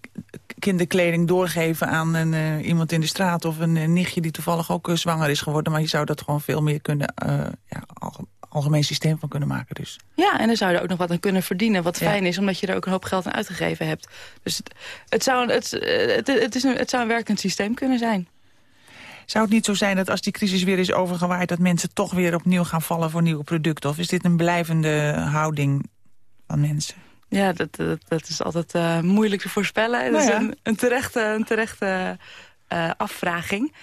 kinderkleding doorgeven aan een, iemand in de straat... of een, nichtje die toevallig ook zwanger is geworden. Maar je zou dat gewoon veel meer kunnen, ja, alge- algemeen systeem van kunnen maken. Dus. Ja, en dan zou je er ook nog wat aan kunnen verdienen. Wat Ja. fijn is, omdat je er ook een hoop geld aan uitgegeven hebt. Dus het, het, zou, het, het, het, is een, het zou een werkend systeem kunnen zijn. Zou het niet zo zijn dat als die crisis weer is overgewaaid... dat mensen toch weer opnieuw gaan vallen voor nieuwe producten? Of is dit een blijvende houding van mensen? Ja, dat, dat, dat is altijd eh, moeilijk te voorspellen. Dat Nou is ja. een, een terechte, een terechte eh, afvraging.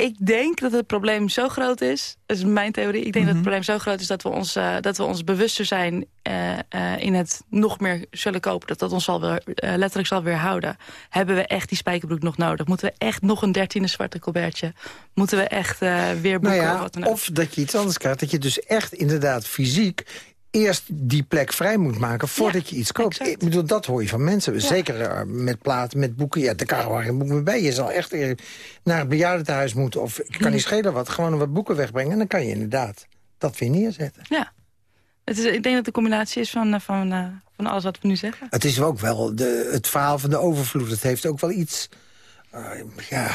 Ik denk dat het probleem zo groot is, dat is mijn theorie... ik denk dat het probleem zo groot is dat we ons, eh, dat we ons bewuster zijn... eh, eh, in het nog meer zullen kopen, dat dat ons zal weer, letterlijk zal weerhouden. Hebben we echt die spijkerbroek nog nodig? Moeten we echt nog een dertiende zwarte colbertje? Moeten we echt weer boeken Nou of ja, wat dan ook? of dat je iets anders krijgt. Dat je dus echt inderdaad fysiek eerst die plek vrij moet maken voordat je iets koopt. Ik bedoel, dat hoor je van mensen. Zeker eh, met platen, met boeken. Ja, daar kan gewoon geen boek meer bij. Je zal echt weer naar het bejaardentehuis moeten. Of ik kan niet schelen wat. Gewoon wat boeken wegbrengen. En dan kan je inderdaad dat weer neerzetten. Ja. Het is, ik denk dat het een combinatie is van, eh, van, eh, van alles wat we nu zeggen. Het is ook wel de, het verhaal van de overvloed. Het heeft ook wel iets... eh, ja...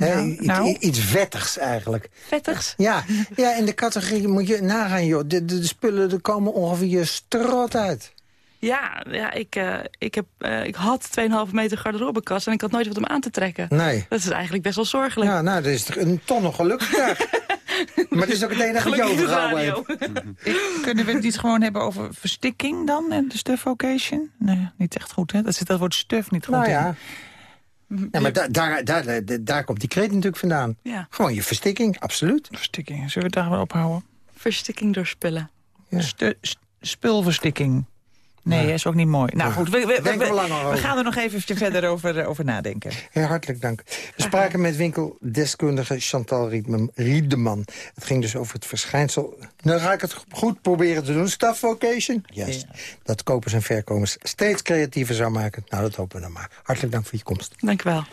hè, Nou, iets, nou. iets vettigs eigenlijk. Vettigs? Ja, ja, in de categorie moet je nagaan, joh. De, de, de spullen er komen ongeveer je strot uit. Ja, ja ik, eh, ik, heb, eh, ik had 2,5 meter garderobekast en ik had nooit wat om aan te trekken. Nee. Dat is eigenlijk best wel zorgelijk. Ja, nou, dat is toch een ton nog gelukkig. maar het is ook het enige wat je Gelukkig overgehouden hebt. Kunnen we het niet gewoon hebben over verstikking dan? En de stuff occasion? Nee, niet echt goed, hè? Dat zit dat woord stuff niet goed Nou in. ja. Ja, maar daar, daar, daar, daar, daar komt die kreet natuurlijk vandaan. Ja. Gewoon je verstikking, absoluut. Verstikking, zullen we het daar wel ophouden? Verstikking door spullen. St- spulverstikking. Nee, dat is ook niet mooi. Nou goed, we, we, gaan er nog even verder over, eh, over nadenken. Ja, hartelijk dank. We spraken met winkeldeskundige Chantal Riedeman. Het ging dus over het verschijnsel... Nou ga ik het goed proberen te doen. Staff vocation? Yes. Dat kopers en verkomers steeds creatiever zou maken. Nou, dat hopen we dan maar. Hartelijk dank voor je komst. Dank u wel.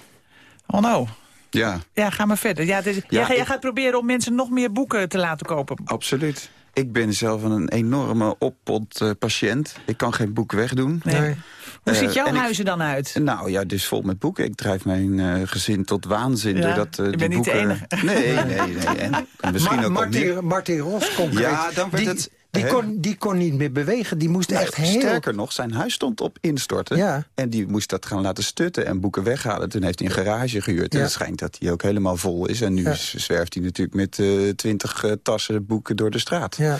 Oh no. Ja, Ja, ga maar verder. Ja, dus, jij, Ja, jij ik- gaat proberen om mensen nog meer boeken te laten kopen. absoluut. Ik ben zelf een enorme oppot eh, patiënt. Ik kan geen boek wegdoen. Nee. Nee. Hoe Eh, ziet jouw en ik- huizen dan uit? Nou ja, dus vol met boeken. Ik drijf mijn eh, gezin tot waanzin. Ja, doordat, eh, je die bent niet de boeken... enige. Nee, nee, nee. En misschien Ma- ook Martin. Martin Ros concreet, Ja, dan werd die, het- die, kon, die kon niet meer bewegen. Die moest Nou, echt heel... Sterker nog, zijn huis stond op instorten. Ja. En die moest dat gaan laten stutten en boeken weghalen. Toen heeft hij een garage gehuurd. En het schijnt dat hij ook helemaal vol is. En nu Ja. zwerft hij natuurlijk met eh, twintig eh, tassen boeken door de straat. Ja.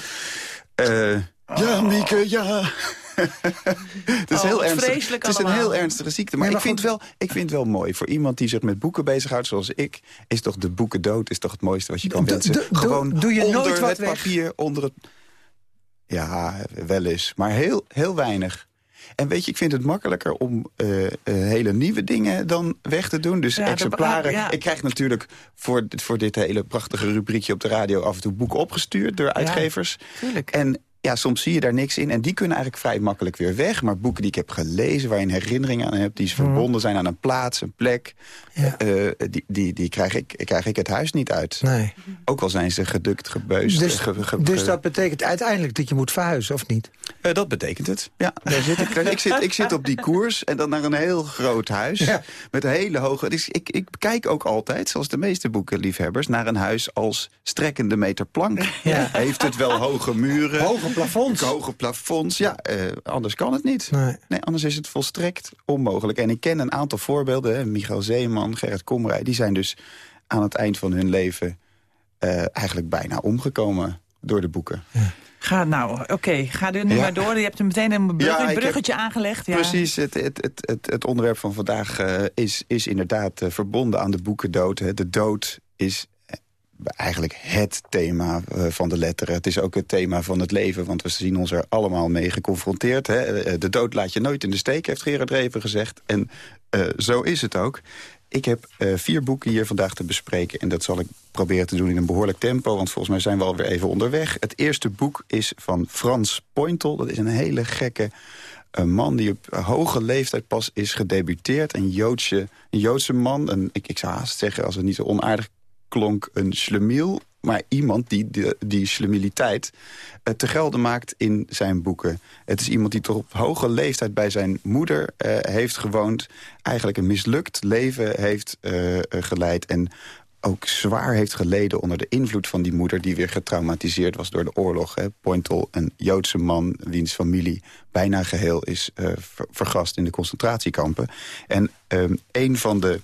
Eh, ja, Mieke, ja. het is Oh, heel ernstig. vreselijk Het is een heel ernstige ziekte. Maar, Nee, maar ik, vind goed. wel, ik vind het wel mooi. Voor iemand die zich met boeken bezighoudt zoals ik... is toch de boeken dood is toch het mooiste wat je kan wensen. doe- Gewoon doe je onder nooit wat het weg? papier, onder het... Ja, wel eens. Maar heel, heel weinig. En weet je, ik vind het makkelijker om eh, eh, hele nieuwe dingen dan weg te doen. Dus Ja, exemplaren. ja. Ik krijg natuurlijk voor, dit- voor dit hele prachtige rubriekje op de radio... af en toe boeken opgestuurd door uitgevers. tuurlijk. En ja, soms zie je daar niks in. En die kunnen eigenlijk vrij makkelijk weer weg. Maar boeken die ik heb gelezen, waar je een herinnering aan hebt... die verbonden zijn aan een plaats, een plek... eh, die, die, die krijg, ik, krijg ik het huis niet uit. Nee. Ook al zijn ze gedukt, gebeust. Dus, ge- ge- dus dat betekent uiteindelijk dat je moet verhuizen, of niet? eh, dat betekent het. Ja, daar zit ik, ik, zit, ik zit op die koers en dan naar een heel groot huis. Ja. Met een hele hoge... Dus ik, ik kijk ook altijd, zoals de meeste boekenliefhebbers... naar een huis als strekkende meter plank. Ja. Heeft het wel hoge muren? Hoge plafonds. Hoge plafonds, ja. eh, anders kan het niet. Nee. anders is het volstrekt onmogelijk. En ik ken een aantal voorbeelden. Hè, Michael Zeeman, Gerrit Komrij. Die zijn dus aan het eind van hun leven... eh, eigenlijk bijna omgekomen door de boeken. Ga nou, oké, ga er nu Ja. maar door. Je hebt er meteen een brug- Ja, ik heb- bruggetje aangelegd. Ja. Precies, het, het, het, het, het onderwerp van vandaag eh, is, is inderdaad verbonden aan de boekendood. Hè. De dood is eigenlijk het thema eh, van de letteren. Het is ook het thema van het leven, want we zien ons er allemaal mee geconfronteerd. Hè. Eh, De dood laat je nooit in de steek, heeft Gerard Reven gezegd. En eh, zo is het ook. Ik heb eh, vier boeken hier vandaag te bespreken... en dat zal ik proberen te doen in een behoorlijk tempo... want volgens mij zijn we alweer even onderweg. Het eerste boek is van Frans Pointel. Dat is een hele gekke man die op hoge leeftijd pas is gedebuteerd. Een Joodse, een Joodse man. Ik, ik zou haast zeggen, als het niet zo onaardig klonk, een schlemiel. Maar iemand die die schlemiliteit eh, te gelden maakt in zijn boeken. Het is iemand die toch op hoge leeftijd bij zijn moeder eh, heeft gewoond. Eigenlijk een mislukt leven heeft eh, geleid. En ook zwaar heeft geleden onder de invloed van die moeder... die weer getraumatiseerd was door de oorlog. Hè. Pointel, een Joodse man wiens familie bijna geheel is ver- vergast in de concentratiekampen. En ehm, een van de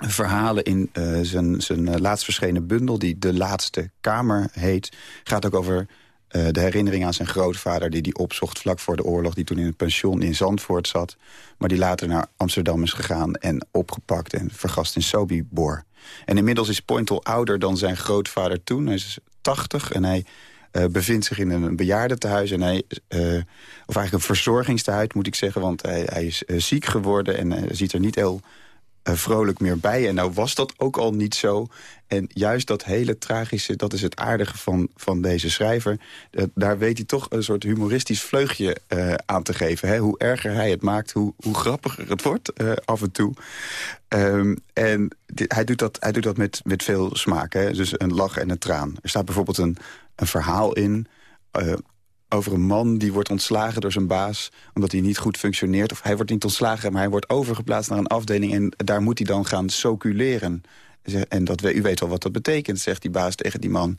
verhalen in eh, zijn, zijn eh, laatst verschenen bundel... die De Laatste Kamer heet, gaat ook over... eh, de herinnering aan zijn grootvader die die opzocht vlak voor de oorlog... die toen in het pension in Zandvoort zat... maar die later naar Amsterdam is gegaan en opgepakt... en vergast in Sobibor. En inmiddels is Pointel ouder dan zijn grootvader toen. Hij is 80 en hij bevindt zich in een bejaardentehuis. En hij, of eigenlijk een verzorgingstehuis moet ik zeggen... want hij, hij is ziek geworden en ziet er niet heel vrolijk meer bij. En nou was dat ook al niet zo. En juist dat hele tragische, dat is het aardige van, van deze schrijver. Eh, daar weet hij toch een soort humoristisch vleugje eh, aan te geven. Hè? Hoe erger hij het maakt, hoe, hoe grappiger het wordt eh, af en toe. Ehm, en hij doet dat, hij doet dat met, met veel smaak. Hè? Dus een lach en een traan. Er staat bijvoorbeeld een, een verhaal in... over een man die wordt ontslagen door zijn baas... omdat hij niet goed functioneert. Of hij wordt niet ontslagen, maar hij wordt overgeplaatst naar een afdeling... en daar moet hij dan gaan soculeren. En dat, u weet wel wat dat betekent, zegt die baas tegen die man.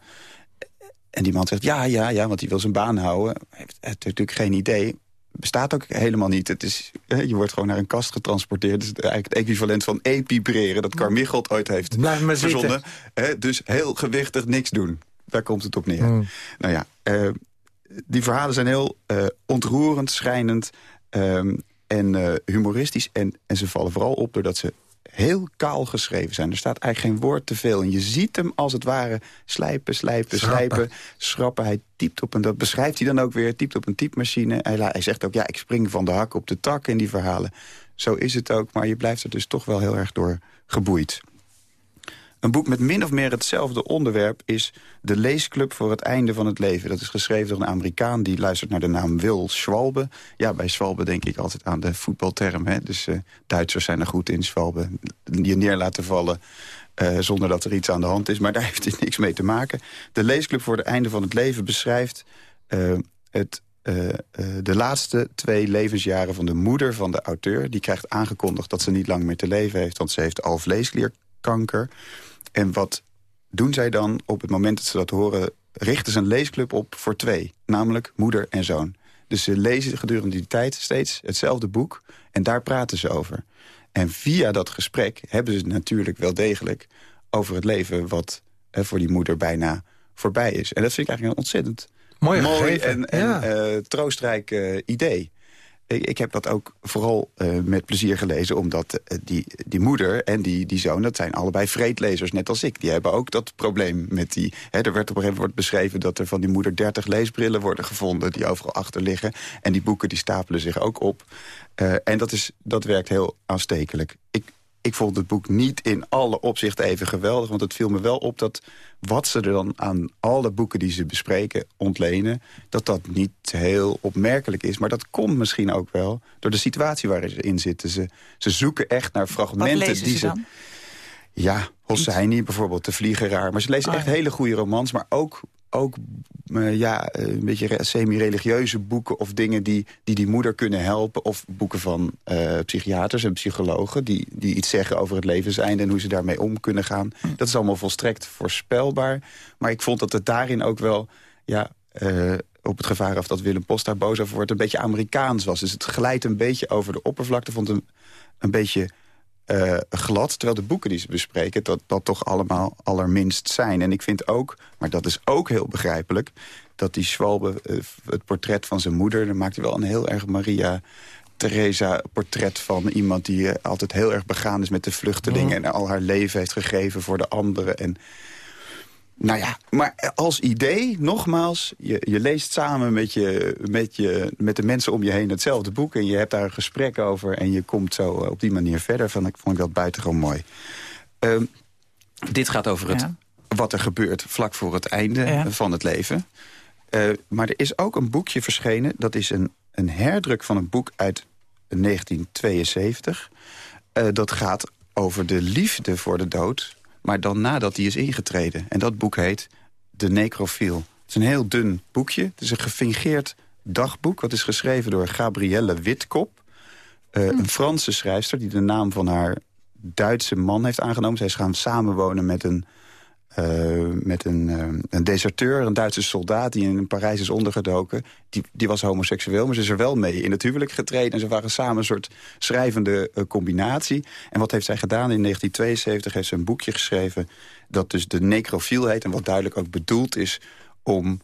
En die man zegt, ja, ja, ja, want hij wil zijn baan houden. Hij heeft, natuurlijk geen idee. Bestaat ook helemaal niet. Het is, je wordt gewoon naar een kast getransporteerd. Het is eigenlijk het equivalent van epibreren... dat Carmichael ooit heeft maar verzonnen. Dus heel gewichtig niks doen. Daar komt het op neer. Mm. Nou ja, eh, die verhalen zijn heel eh, ontroerend, schrijnend ehm, en eh, humoristisch. En, en ze vallen vooral op doordat ze heel kaal geschreven zijn. Er staat eigenlijk geen woord te veel. En je ziet hem als het ware slijpen, slijpen, Schrappen. slijpen, schrappen. Hij typt op een, dat beschrijft hij dan ook weer, typt op een typemachine. Hij zegt ook, ja, ik spring van de hak op de tak in die verhalen. Zo is het ook, maar je blijft er dus toch wel heel erg door geboeid. Een boek met min of meer hetzelfde onderwerp is De Leesclub voor het Einde van het Leven. Dat is geschreven door een Amerikaan die luistert naar de naam Wil Schwalbe. Ja, bij Schwalbe denk ik altijd aan de voetbalterm. Hè? Dus eh, Duitsers zijn er goed in, Schwalbe. Je neer laten vallen eh, zonder dat er iets aan de hand is. Maar daar heeft dit niks mee te maken. De Leesclub voor het Einde van het Leven beschrijft... eh, het de laatste twee levensjaren van de moeder van de auteur. Die krijgt aangekondigd dat ze niet lang meer te leven heeft... want ze heeft alvleesklierkanker. En wat doen zij dan op het moment dat ze dat horen... richten ze een leesclub op voor twee, namelijk moeder en zoon. Dus ze lezen gedurende die tijd steeds hetzelfde boek... en daar praten ze over. En via dat gesprek hebben ze het natuurlijk wel degelijk... over het leven wat eh, voor die moeder bijna voorbij is. En dat vind ik eigenlijk een ontzettend Mooi mooi gegeven, en, en ja. eh, troostrijk eh, idee. Ik, heb dat ook vooral eh, met plezier gelezen... omdat eh, die, die moeder en die, die zoon, dat zijn allebei vreedlezers, net als ik. Die hebben ook dat probleem met die... Hè, er werd op een gegeven moment beschreven dat er van die moeder 30 leesbrillen worden gevonden... die overal achter liggen. En die boeken die stapelen zich ook op. Eh, en dat, is, dat werkt heel aanstekelijk. Ik, ik vond het boek niet in alle opzichten even geweldig. Want het viel me wel op dat wat ze er dan aan alle boeken die ze bespreken ontlenen... dat dat niet heel opmerkelijk is. Maar dat komt misschien ook wel door de situatie waarin ze in zitten. Ze, ze zoeken echt naar fragmenten die ze ze... dan? Ja, Hosseini bijvoorbeeld, De Vliegeraar. Maar ze lezen Oh, echt ja. hele goede romans. Maar ook, ook eh, ja, eh, een beetje re- semi-religieuze boeken... of dingen die, die die moeder kunnen helpen. Of boeken van eh, psychiaters en psychologen... Die, die iets zeggen over het leven zijn en hoe ze daarmee om kunnen gaan. Dat is allemaal volstrekt voorspelbaar. Maar ik vond dat het daarin ook wel... Ja, op het gevaar af dat Willem Post daar boos over wordt... een beetje Amerikaans was. Dus het glijdt een beetje over de oppervlakte. Vond hem een beetje eh, glad. Terwijl de boeken die ze bespreken dat, dat toch allemaal allerminst zijn. En ik vind ook, maar dat is ook heel begrijpelijk... dat die Schwalbe, eh, het portret van zijn moeder... dan maakt hij wel een heel erg Maria... Theresa portret van iemand die eh, altijd heel erg begaan is met de vluchtelingen... en al haar leven heeft gegeven voor de anderen. En, nou ja, maar als idee, nogmaals, je, je leest samen met, je, met, je, met de mensen om je heen hetzelfde boek... en je hebt daar een gesprek over en je komt zo eh, op die manier verder. Van, ik vond ik dat buitengewoon mooi. Ehm, dit gaat over het, Ja. wat er gebeurt vlak voor het einde Ja. van het leven. Eh, maar er is ook een boekje verschenen. Dat is een, een herdruk van een boek uit 1972. Eh, dat gaat over de liefde voor de dood, maar dan nadat die is ingetreden. En dat boek heet De Necrofiel. Het is een heel dun boekje. Het is een gefingeerd dagboek. wat is geschreven door Gabrielle Witkop. Eh, Een Franse schrijfster die de naam van haar Duitse man heeft aangenomen. Zij is gaan samenwonen met een, eh, met een, eh, een deserteur, een Duitse soldaat... die in Parijs is ondergedoken. Die, die was homoseksueel, maar ze is er wel mee in het huwelijk getreden. En ze waren samen een soort schrijvende eh, combinatie. En wat heeft zij gedaan? In 1972 heeft ze een boekje geschreven... dat dus de necrofiel heet en wat duidelijk ook bedoeld is... om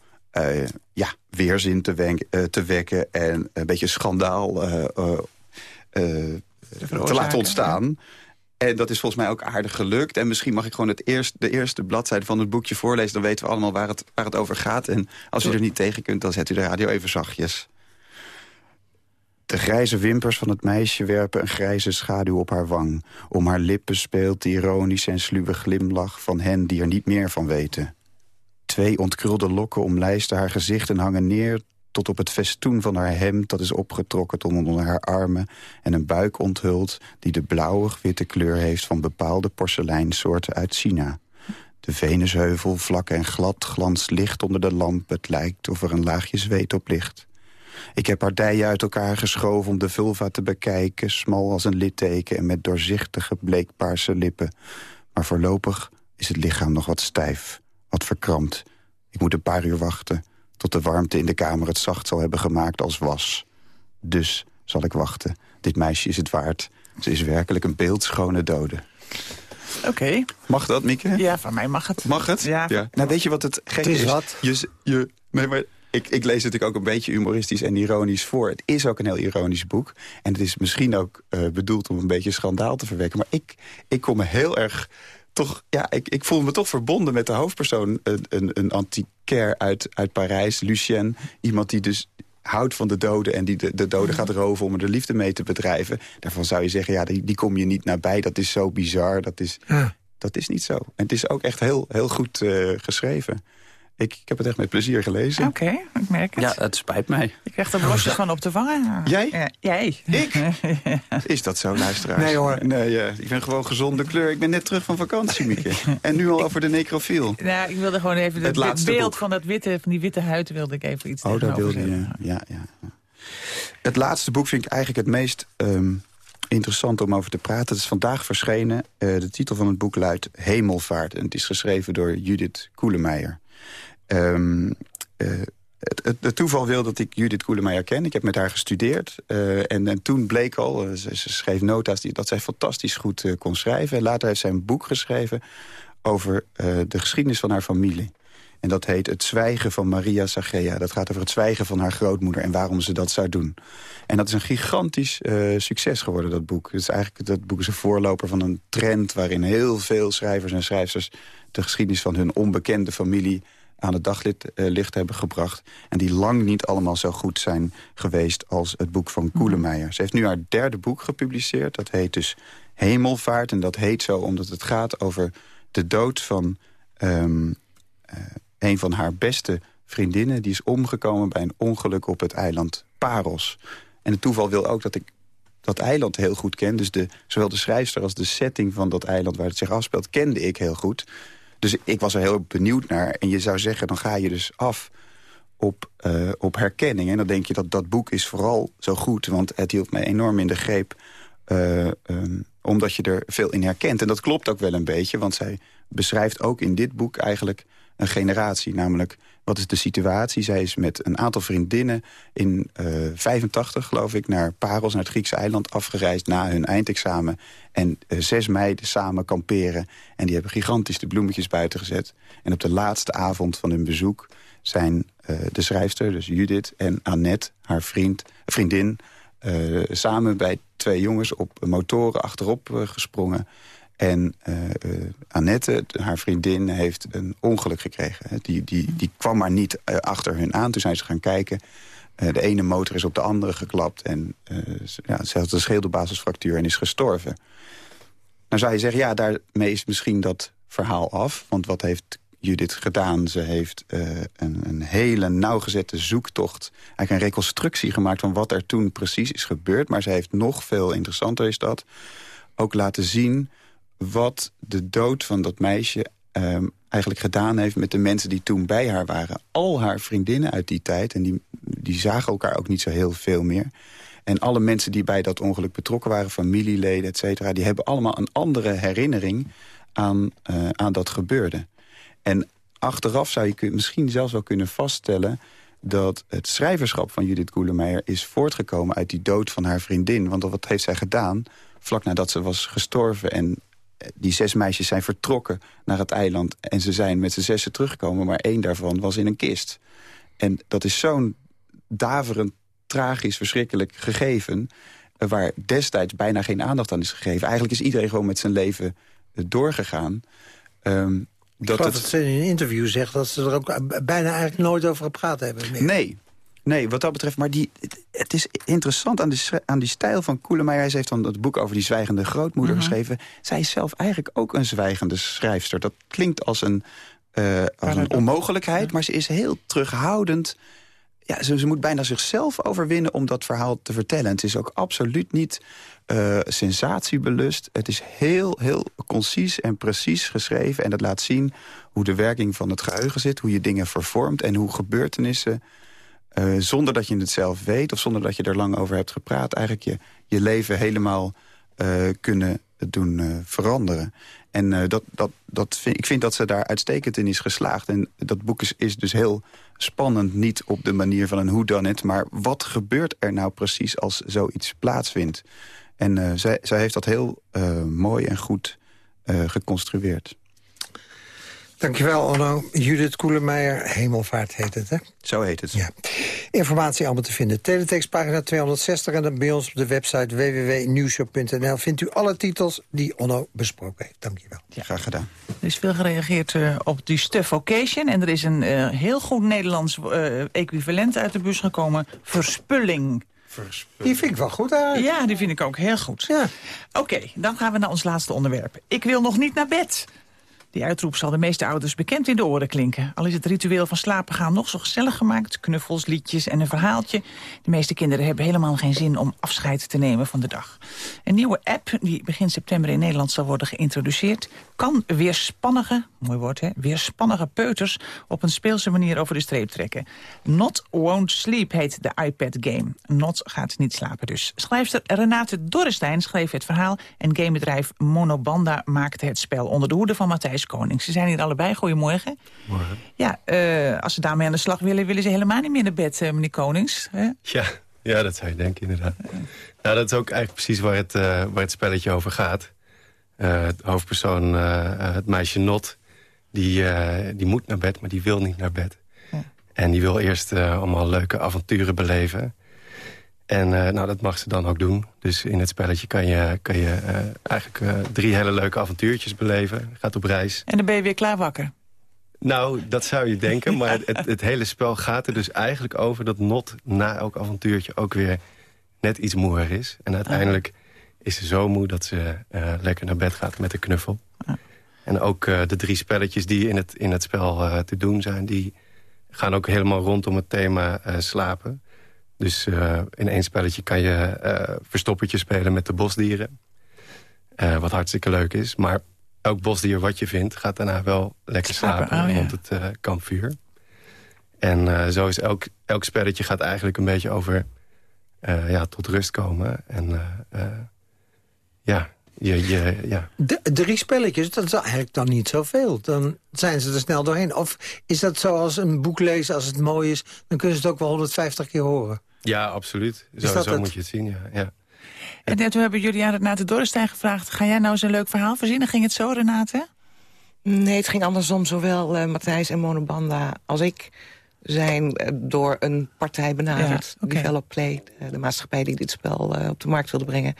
ja, weerzin te, te wekken en een beetje schandaal te veroorzaken, laten ontstaan. En dat is volgens mij ook aardig gelukt. En misschien mag ik gewoon het eerst, de eerste bladzijde van het boekje voorlezen. Dan weten we allemaal waar het, waar het over gaat. En als u er niet tegen kunt, dan zet u de radio even zachtjes. De grijze wimpers van het meisje werpen een grijze schaduw op haar wang. Om haar lippen speelt de ironische en sluwe glimlach... van hen die er niet meer van weten. Twee ontkrulde lokken omlijsten haar gezicht en hangen neer... tot op het festoen van haar hemd dat is opgetrokken tot onder haar armen... en een buik onthult die de blauwig-witte kleur heeft... van bepaalde porseleinsoorten uit China. De Venusheuvel, vlak en glad, glanst licht onder de lamp. Het lijkt of er een laagje zweet op ligt. Ik heb haar dijen uit elkaar geschoven om de vulva te bekijken... smal als een litteken en met doorzichtige bleekpaarse lippen. Maar voorlopig is het lichaam nog wat stijf, wat verkrampt. Ik moet een paar uur wachten tot de warmte in de kamer het zacht zal hebben gemaakt als was. Dus zal ik wachten. Dit meisje is het waard. Ze is werkelijk een beeldschone dode. Oké. Mag dat, Mieke? Ja, van mij mag het. Mag het? Ja. Nou, weet je wat het gekke is is? wat. Je, je, nee, maar ik, ik lees het natuurlijk ook een beetje humoristisch en ironisch voor. Het is ook een heel ironisch boek. En het is misschien ook eh, bedoeld om een beetje schandaal te verwekken. Maar ik, ik kom me heel erg... Toch, ja, ik, ik voel me toch verbonden met de hoofdpersoon. Een, een, een antiquaire uit, uit Parijs, Lucien. Iemand die dus houdt van de doden en die de, de doden gaat roven om er de liefde mee te bedrijven. Daarvan zou je zeggen, ja, die, die kom je niet nabij. Dat is zo bizar. Dat is, Ja. dat is niet zo. En het is ook echt heel, heel goed eh, geschreven. Ik, ik heb het echt met plezier gelezen. Oké, ik merk het. Ja, het spijt mij. Je krijgt er bosjes van op de vangen. Jij? Ja, jij. Ik? Is dat zo, luisteraars? Nee, hoor. Nee, eh, ik ben gewoon gezonde kleur. Ik ben net terug van vakantie, Mieke. En nu al over de necrofiel. Nou, ik wilde gewoon even Het beeld boek. van, dat witte, van die witte huid wilde ik even iets Oh, tegenover wilde je. Ja, ja. ja. Het laatste boek vind ik eigenlijk het meest ehm, interessant om over te praten. Het is vandaag verschenen. Eh, de titel van het boek luidt Hemelvaart. En het is geschreven door Judith Koelemeijer. Ehm, eh, het, toeval wil dat ik Judith Koelemeijer ken. Ik heb met haar gestudeerd. eh, en, en toen bleek al, eh, ze, schreef nota's... Die, dat zij fantastisch goed kon schrijven. En later heeft zij een boek geschreven over de geschiedenis van haar familie. En dat heet Het Zwijgen van Maria Sagea. Dat gaat over het zwijgen van haar grootmoeder en waarom ze dat zou doen. En dat is een gigantisch succes geworden, dat boek. Is eigenlijk, dat boek is een voorloper van een trend... waarin heel veel schrijvers en schrijfsters... de geschiedenis van hun onbekende familie aan het daglicht eh, licht hebben gebracht. En die lang niet allemaal zo goed zijn geweest als het boek van Koelemeijer. Ze heeft nu haar derde boek gepubliceerd. Dat heet dus Hemelvaart. En dat heet zo omdat het gaat over de dood van... ehm, eh, een van haar beste vriendinnen... die is omgekomen bij een ongeluk op het eiland Paros. En het toeval wil ook dat ik dat eiland heel goed ken. Dus de, zowel de schrijfster als de setting van dat eiland waar het zich afspeelt... kende ik heel goed. Dus ik was er heel benieuwd naar. En je zou zeggen, dan ga je dus af op, eh, op herkenning. En dan denk je dat dat boek is vooral zo goed... want het hield mij enorm in de greep... ehm, omdat je er veel in herkent. En dat klopt ook wel een beetje, want zij beschrijft ook in dit boek eigenlijk een generatie. Namelijk, wat is de situatie? Zij is met een aantal vriendinnen in eh 85, geloof ik... naar Paros, naar het Griekse eiland, afgereisd na hun eindexamen. En eh, zes meiden samen kamperen. En die hebben gigantisch de bloemetjes buiten gezet. En op de laatste avond van hun bezoek zijn eh, de schrijfster, dus Judith en Annette, haar vriend, vriendin... eh, samen bij twee jongens op motoren achterop eh, gesprongen. En eh, Annette, haar vriendin, heeft een ongeluk gekregen. Die, die, die kwam maar niet eh, achter hun aan. Toen zijn ze gaan kijken. De ene motor is op de andere geklapt. En ja, ze had een schedelbasisfractuur en is gestorven. Nou zou je zeggen, ja, daarmee is misschien dat verhaal af. Want wat heeft Judith gedaan? Ze heeft een, een hele nauwgezette zoektocht... eigenlijk een reconstructie gemaakt van wat er toen precies is gebeurd. Maar ze heeft nog veel interessanter is dat... ook laten zien wat de dood van dat meisje ehm, eigenlijk gedaan heeft... met de mensen die toen bij haar waren. Al haar vriendinnen uit die tijd, en die, die zagen elkaar ook niet zo heel veel meer... En alle mensen die bij dat ongeluk betrokken waren, familieleden, et cetera... die hebben allemaal een andere herinnering aan, eh, aan dat gebeurde. En achteraf zou je misschien zelfs wel kunnen vaststellen... dat het schrijverschap van Judith Koelemeijer is voortgekomen uit die dood van haar vriendin. Want wat heeft zij gedaan? Vlak nadat ze was gestorven en die zes meisjes zijn vertrokken naar het eiland... en ze zijn met z'n zessen teruggekomen, maar één daarvan was in een kist. En dat is zo'n daverend, tragisch, verschrikkelijk gegeven... eh, waar destijds bijna geen aandacht aan is gegeven. Eigenlijk is iedereen gewoon met zijn leven eh, doorgegaan. Ik dat geloof het... dat ze in een interview zegt dat ze er ook bijna eigenlijk nooit over gepraat hebben. Meer. Nee, nee, wat dat betreft. Maar die, het, het is interessant aan, de, aan die stijl van Koelemeijer. Ze heeft dan het boek over die zwijgende grootmoeder Mhm. geschreven. Zij is zelf eigenlijk ook een zwijgende schrijfster. Dat klinkt als een, eh, als een onmogelijkheid, maar ze is heel terughoudend. Ja, ze, ze moet bijna zichzelf overwinnen om dat verhaal te vertellen. En het is ook absoluut niet eh, sensatiebelust. Het is heel, heel concies en precies geschreven. En dat laat zien hoe de werking van het geheugen zit. Hoe je dingen vervormt en hoe gebeurtenissen... eh, zonder dat je het zelf weet of zonder dat je er lang over hebt gepraat... eigenlijk je, je leven helemaal eh, kunnen doen eh, veranderen. En dat, dat, dat ik vind dat ze daar uitstekend in is geslaagd. En dat boek is, is dus heel spannend, niet op de manier van een whodunit... maar wat gebeurt er nou precies als zoiets plaatsvindt? En zij, zij heeft dat heel mooi en goed geconstrueerd. Dankjewel, Onno. Judith Koelemeijer, Hemelvaart heet het, hè? Zo heet het. Ja. Informatie allemaal te vinden. Teletext pagina 260 en dan bij ons op de website www.nieuwshow.nl... vindt u alle titels die Onno besproken heeft. Dankjewel. Graag gedaan. Er is veel gereageerd eh, op die Stuffocation. En er is een eh, heel goed Nederlands eh, equivalent uit de bus gekomen. Verspulling. Die vind ik wel goed uit. Ja, die vind ik ook heel goed. Ja. Oké, dan gaan we naar ons laatste onderwerp. Ik wil nog niet naar bed. Die uitroep zal de meeste ouders bekend in de oren klinken. Al is het ritueel van slapen gaan nog zo gezellig gemaakt. Knuffels, liedjes en een verhaaltje. De meeste kinderen hebben helemaal geen zin om afscheid te nemen van de dag. Een nieuwe app die begin september in Nederland zal worden geïntroduceerd... kan weerspannige, mooi woord hè, weerspannige peuters op een speelse manier over de streep trekken. Not Won't Sleep heet de iPad-game. Not gaat niet slapen dus. Schrijfster Renate Dorrestein schreef het verhaal... en gamebedrijf Monobanda maakte het spel onder de hoede van Matthijs Koning. Ze zijn hier allebei. Goedemorgen. Morgen. Ja, uh, als ze daarmee aan de slag willen... willen ze helemaal niet meer naar bed, uh, meneer Konings. Hè? Ja, ja, dat zou je denken inderdaad. Nou, dat is ook eigenlijk precies waar het, uh, waar het spelletje over gaat. Het hoofdpersoon, het meisje Not... Die, die moet naar bed, maar die wil niet naar bed. Ja. En die wil eerst allemaal leuke avonturen beleven. En nou, dat mag ze dan ook doen. Dus in het spelletje kan je, kan je eigenlijk drie hele leuke avontuurtjes beleven. Gaat op reis. En dan ben je weer klaar wakker? Nou, dat zou je denken. Maar het, het, hele spel gaat er dus eigenlijk over... dat Not na elk avontuurtje ook weer net iets moer is. En uiteindelijk is ze zo moe dat ze lekker naar bed gaat met de knuffel. En ook de drie spelletjes die in het, in het spel te doen zijn... die gaan ook helemaal rondom het thema slapen... Dus in één spelletje kan je verstoppertje spelen met de bosdieren. Wat hartstikke leuk is. Maar elk bosdier wat je vindt gaat daarna wel lekker slapen, slapen oh, rond ja. het kampvuur. En zo is elk, elk spelletje gaat eigenlijk een beetje over ja, tot rust komen. En ja, je, je, ja. De, drie spelletjes, dat is eigenlijk dan niet zoveel. Dan zijn ze er snel doorheen. Of is dat zoals een boek lezen, als het mooi is... dan kunnen ze het ook wel 150 keer horen? Ja, absoluut. Zo, zo moet je het zien, ja. ja. En toen hebben jullie aan Renate Dorrestein gevraagd... ga jij nou eens een leuk verhaal verzinnen? Ging het zo, Renate? Nee, het ging andersom. Zowel uh, Matthijs en Monobanda als ik zijn uh, door een partij benaderd. Ja, okay. Develop Play, uh, de maatschappij die dit spel op de markt wilde brengen.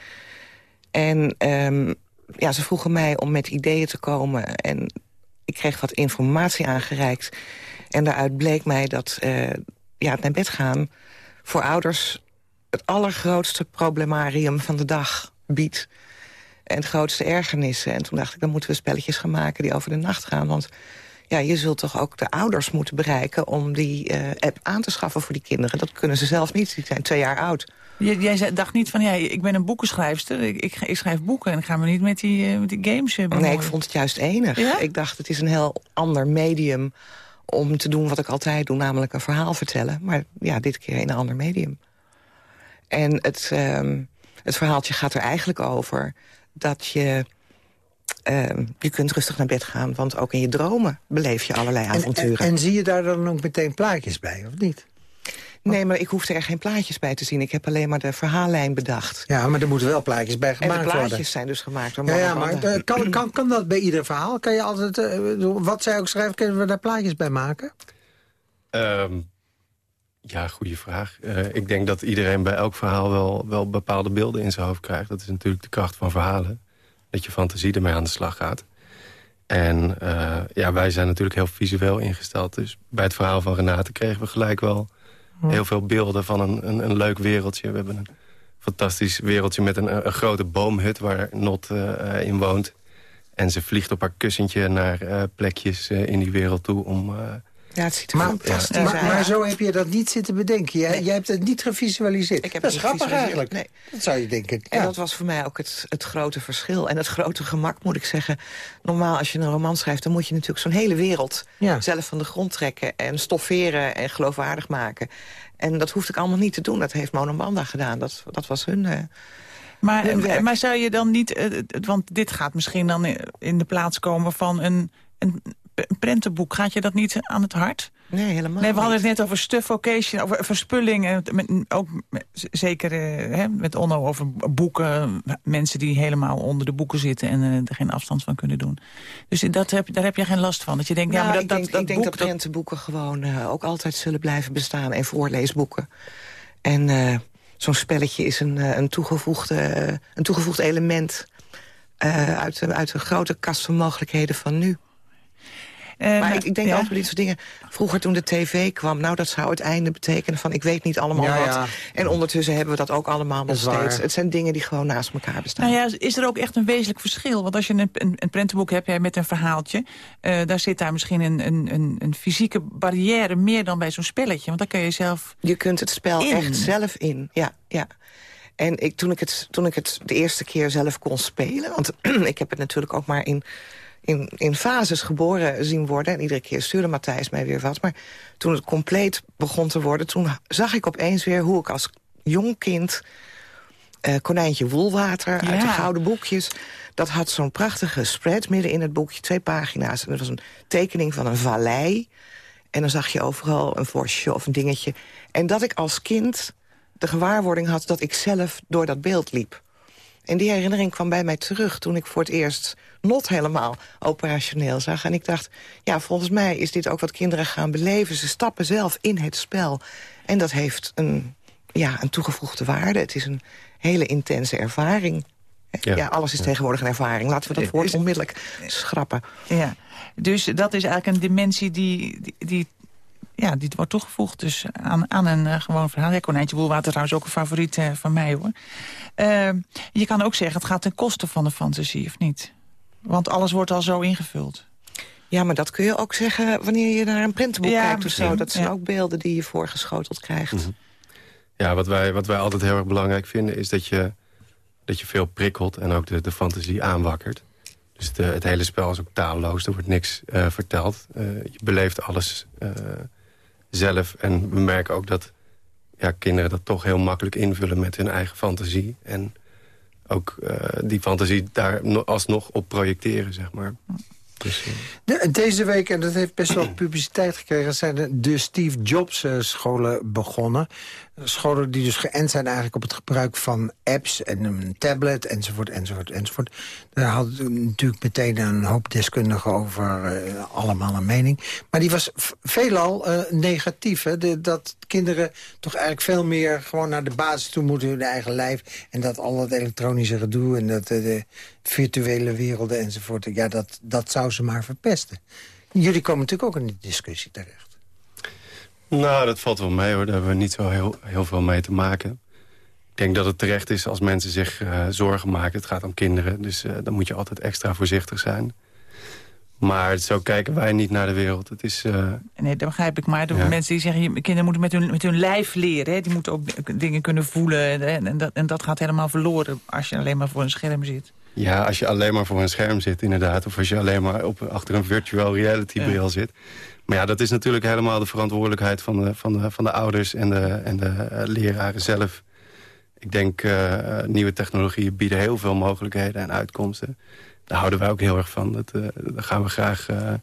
En um, ja, ze vroegen mij om met ideeën te komen. En ik kreeg wat informatie aangereikt. En daaruit bleek mij dat ja, het naar bed gaan voor ouders het allergrootste problemarium van de dag biedt. En het grootste ergernissen. En toen dacht ik, dan moeten we spelletjes gaan maken die over de nacht gaan. Want ja, je zult toch ook de ouders moeten bereiken... om die uh, app aan te schaffen voor die kinderen. Dat kunnen ze zelf niet, die zijn twee jaar oud. Jij dacht niet van, ja, ik ben een boekenschrijfster. Ik, ik, ik schrijf boeken en ik ga me niet met die, uh, met die games uh, Nee, ik vond het juist enig. Ja? Ik dacht, het is een heel ander medium om te doen wat ik altijd doe, namelijk een verhaal vertellen. Maar ja, dit keer in een ander medium. En het, um, het verhaaltje gaat er eigenlijk over dat je... Um, je kunt rustig naar bed gaan, want ook in je dromen beleef je allerlei avonturen. En, en, en zie je daar dan ook meteen plaatjes bij, of niet? Nee, maar ik hoefde er geen plaatjes bij te zien. Ik heb alleen maar de verhaallijn bedacht. Ja, maar er moeten wel plaatjes bij gemaakt worden. En de plaatjes worden. zijn dus gemaakt door Ja, ja maar uh, kan, kan, kan dat bij ieder verhaal? Kan je altijd, uh, wat zij ook schrijft, kunnen we daar plaatjes bij maken? Um, ja, goede vraag. Uh, ik denk dat iedereen bij elk verhaal wel, wel bepaalde beelden in zijn hoofd krijgt. Dat is natuurlijk de kracht van verhalen. Dat je fantasie ermee aan de slag gaat. En ja, wij zijn natuurlijk heel visueel ingesteld. Dus bij het verhaal van Renate kregen we gelijk wel heel veel beelden van een, een, een, leuk wereldje. We hebben een fantastisch wereldje met een, een grote boomhut waar Not uh, in woont. En ze vliegt op haar kussentje naar uh, plekjes in die wereld toe om... ja, het ziet er maar, fantastisch ja. maar, maar, zo heb je dat niet zitten bedenken. Jij, nee. jij hebt het niet gevisualiseerd. Ik heb dat is grappig eigenlijk. Nee. Dat zou je denken. En dat was voor mij ook het, het grote verschil. En het grote gemak, moet ik zeggen. Normaal, als je een roman schrijft... dan moet je natuurlijk zo'n hele wereld ja. zelf van de grond trekken... en stofferen en geloofwaardig maken. En dat hoefde ik allemaal niet te doen. Dat heeft Monobanda gedaan. Dat, dat was hun... Uh, maar, maar zou je dan niet... Uh, want dit gaat misschien dan in de plaats komen van een, een prentenboek. Gaat je dat niet aan het hart? Nee, helemaal Nee, we hadden het net over stuffocation, over verspulling. Met, ook zeker uh, hè, met Onno over boeken. Mensen die helemaal onder de boeken zitten en uh, er geen afstand van kunnen doen. Dus dat heb, daar heb je geen last van. Dat je denkt, nou, ja, maar dat, ik denk, dat, ik dat denk boek, dat prentenboeken gewoon uh, ook altijd zullen blijven bestaan. En voorleesboeken. En zo'n spelletje is een, een, toegevoegde, een toegevoegd element... uit, uit de grote kast van mogelijkheden van nu. Eh, maar ik, ik denk ja. altijd bij dit soort dingen... Vroeger toen de tv kwam, nou dat zou het einde betekenen van... ik weet niet allemaal Ja, wat. ja. En ondertussen hebben we dat ook allemaal nog waar. steeds. Het zijn dingen die gewoon naast elkaar bestaan. Nou ja, is er ook echt een wezenlijk verschil? Want als je een, een, een prentenboek hebt hè, met een verhaaltje... eh, daar zit daar misschien een, een, een, een fysieke barrière meer dan bij zo'n spelletje. Want dan kun je zelf Je kunt het spel in. echt zelf in, ja. ja. En ik, toen, ik het, toen ik het de eerste keer zelf kon spelen... want ik heb het natuurlijk ook maar in, in, in fases geboren zien worden... en iedere keer stuurde Matthijs mij weer wat. Maar toen het compleet begon te worden... toen zag ik opeens weer hoe ik als jong kind... eh, Konijntje Woelwater uit de gouden boekjes... dat had zo'n prachtige spread midden in het boekje, twee pagina's. En dat was een tekening van een vallei... En dan zag je overal een vosje of een dingetje. En dat ik als kind de gewaarwording had dat ik zelf door dat beeld liep. En die herinnering kwam bij mij terug toen ik voor het eerst not helemaal operationeel zag. En ik dacht, ja, volgens mij is dit ook wat kinderen gaan beleven. Ze stappen zelf in het spel. En dat heeft een, ja, een toegevoegde waarde. Het is een hele intense ervaring. Ja, Ja. alles is tegenwoordig een ervaring. Laten we dat woord onmiddellijk schrappen. Ja, dus dat is eigenlijk een dimensie die, die, die ja, die wordt toegevoegd dus aan, aan een eh, gewoon verhaal. Ja, Konijntje Boelwater trouwens ook een favoriet eh, van mij, hoor. Eh, je kan ook zeggen, het gaat ten koste van de fantasie, of niet? Want alles wordt al zo ingevuld. Ja, maar dat kun je ook zeggen wanneer je naar een printenboek Ja, kijkt of zo. Dat zijn ja. ook beelden die je voorgeschoteld krijgt. Ja, wat wij, wat wij altijd heel erg belangrijk vinden... is dat je, dat je veel prikkelt en ook de, de fantasie aanwakkert. Dus de, het hele spel is ook taalloos, er wordt niks eh, verteld. Eh, je beleeft alles eh, zelf. En we merken ook dat ja, kinderen dat toch heel makkelijk invullen... met hun eigen fantasie. En ook eh, die fantasie daar no- alsnog op projecteren, zeg maar. Dus, eh, De- deze week, en dat heeft best wel publiciteit gekregen... zijn de, Steve Jobs eh, scholen begonnen. Scholen die dus geënt zijn eigenlijk op het gebruik van apps... en een tablet, enzovoort, enzovoort, enzovoort. Daar hadden natuurlijk meteen een hoop deskundigen over eh, allemaal een mening. Maar die was veelal eh, negatief. Hè? Dat kinderen toch eigenlijk veel meer gewoon naar de basis toe moeten... hun eigen lijf. En dat al dat elektronische gedoe en dat, eh, de virtuele werelden enzovoort... ja, dat, dat zou ze maar verpesten. Jullie komen natuurlijk ook in die discussie terecht. Nou, dat valt wel mee hoor. Daar hebben we niet zo heel, heel veel mee te maken. Ik denk dat het terecht is als mensen zich eh, zorgen maken. Het gaat om kinderen, dus eh, dan moet je altijd extra voorzichtig zijn. Maar zo kijken wij niet naar de wereld. Het is... eh, Nee, dat begrijp ik. Maar de Ja. mensen die zeggen, je, kinderen moeten met hun, met hun lijf leren. Hè. Die moeten ook dingen kunnen voelen. hè. En, en, dat, en dat gaat helemaal verloren als je alleen maar voor een scherm zit. Ja, als je alleen maar voor een scherm zit inderdaad. Of als je alleen maar op, achter een virtual reality bril zit. Maar ja, dat is natuurlijk helemaal de verantwoordelijkheid van de, van de, van de ouders en de, en de eh, leraren zelf. Ik denk, eh, eh, nieuwe technologieën bieden heel veel mogelijkheden en uitkomsten. Daar houden wij ook heel erg van. Dat, eh, daar gaan we graag eh,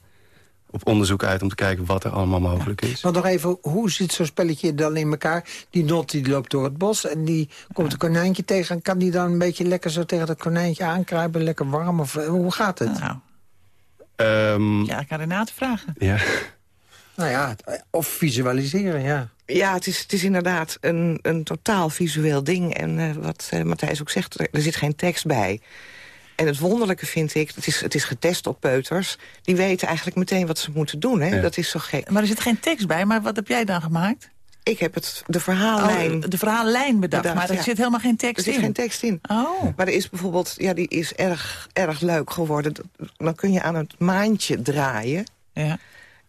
op onderzoek uit om te kijken wat er allemaal mogelijk is. Maar nog even, hoe zit zo'n spelletje dan in elkaar? Die not die loopt door het bos en die komt een konijntje tegen. En kan die dan een beetje lekker zo tegen dat konijntje aankruipen? Lekker warm? Of hoe gaat het? Nou, Ehm, ja, ik kan Renate vragen. ja. Nou ja, of visualiseren, ja. Ja, het is, het is inderdaad een, een totaal visueel ding. En eh, wat eh, Matthijs ook zegt, er, er zit geen tekst bij. En het wonderlijke vind ik, het is, het is getest op peuters... die weten eigenlijk meteen wat ze moeten doen. Hè? Ja. Dat is zo gek. Maar er zit geen tekst bij. Maar wat heb jij dan gemaakt? Ik heb het, de verhaallijn... Oh, de verhaallijn bedacht, bedacht, maar er ja. zit helemaal geen tekst Er zit in. geen tekst in. Oh. Maar er is bijvoorbeeld, ja, die is erg, erg leuk geworden. Dan kun je aan het maandje draaien. Ja.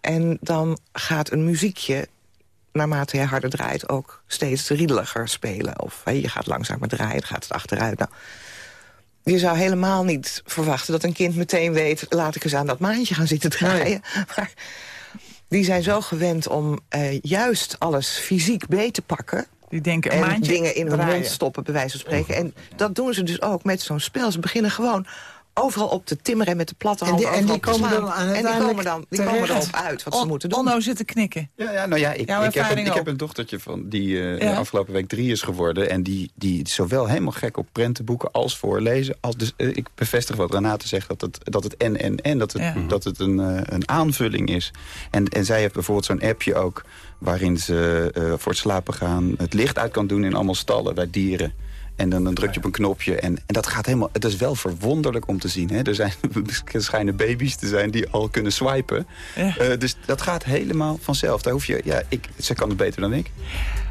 En dan gaat een muziekje, naarmate je harder draait... ook steeds riedeliger spelen. Of je gaat langzamer draaien, dan gaat het achteruit. Nou, je zou helemaal niet verwachten dat een kind meteen weet... laat ik eens aan dat maandje gaan zitten draaien. Maar die zijn zo gewend om eh, juist alles fysiek beet te pakken... Die denken en maandje dingen in hun draaien. mond stoppen, bij wijze van spreken. En dat doen ze dus ook met zo'n spel. Ze beginnen gewoon overal op te timmeren met de platte En hand. die- en die te komen dan En die komen dan die komen erop uit wat ze On- moeten doen. Onno zit te knikken. Ja, ja, nou ja, ik, ik, heb, een, ik heb een dochtertje van die eh, Ja. afgelopen week drie is geworden. En die, die zowel helemaal gek op prentenboeken als voorlezen. Als dus, eh, ik bevestig wat Renate zegt, dat het, dat het en en en, dat het, Ja. dat het een, eh, een aanvulling is. En, en zij heeft bijvoorbeeld zo'n appje ook... waarin ze eh, voor het slapen gaan het licht uit kan doen in allemaal stallen bij dieren. En dan, dan druk je op een knopje. En, en dat gaat helemaal. Het is wel verwonderlijk om te zien. Hè? Er, zijn, er schijnen baby's te zijn die al kunnen swipen. Eh, dus dat gaat helemaal vanzelf. Daar hoef je, ja, ik, zij kan het beter dan ik.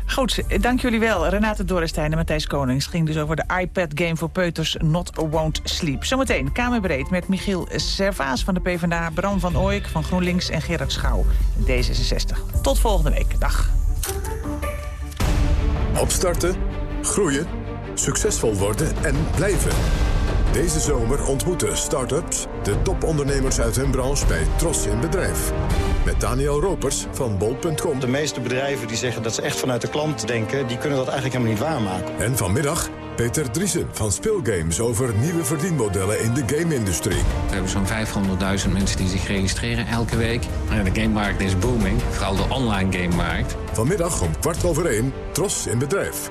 Goed, dank jullie wel. Renate Dorrestein en Matthijs Konings ging dus over de iPad-game voor peuters Not Won't Sleep. Zometeen Kamerbreed met Michiel Servaas van de PvdA... Bram van Ooyek van GroenLinks en Gerard Schouw, D66. Tot volgende week. Dag. Opstarten, groeien, succesvol worden en blijven. Deze zomer ontmoeten start-ups de topondernemers uit hun branche bij Tros in Bedrijf. Met Daniel Ropers van bol.com. De meeste bedrijven die zeggen dat ze echt vanuit de klant denken... die kunnen dat eigenlijk helemaal niet waarmaken. En vanmiddag Peter Driesen van Speelgames over nieuwe verdienmodellen in de game-industrie. We hebben zo'n 500.000 mensen die zich registreren elke week. De gamemarkt is booming, vooral de online gamemarkt. Vanmiddag om kwart over één, Tros in Bedrijf.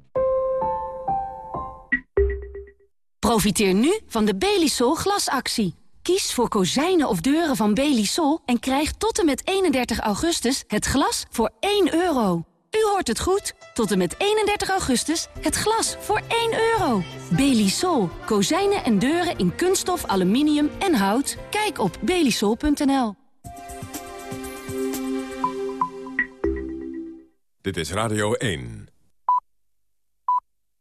Profiteer nu van de Belisol glasactie. Kies voor kozijnen of deuren van Belisol en krijg tot en met 31 augustus het glas voor 1 euro. U hoort het goed. Tot en met 31 augustus het glas voor 1 euro. Belisol. Kozijnen en deuren in kunststof, aluminium en hout. Kijk op belisol.nl. Dit is Radio 1.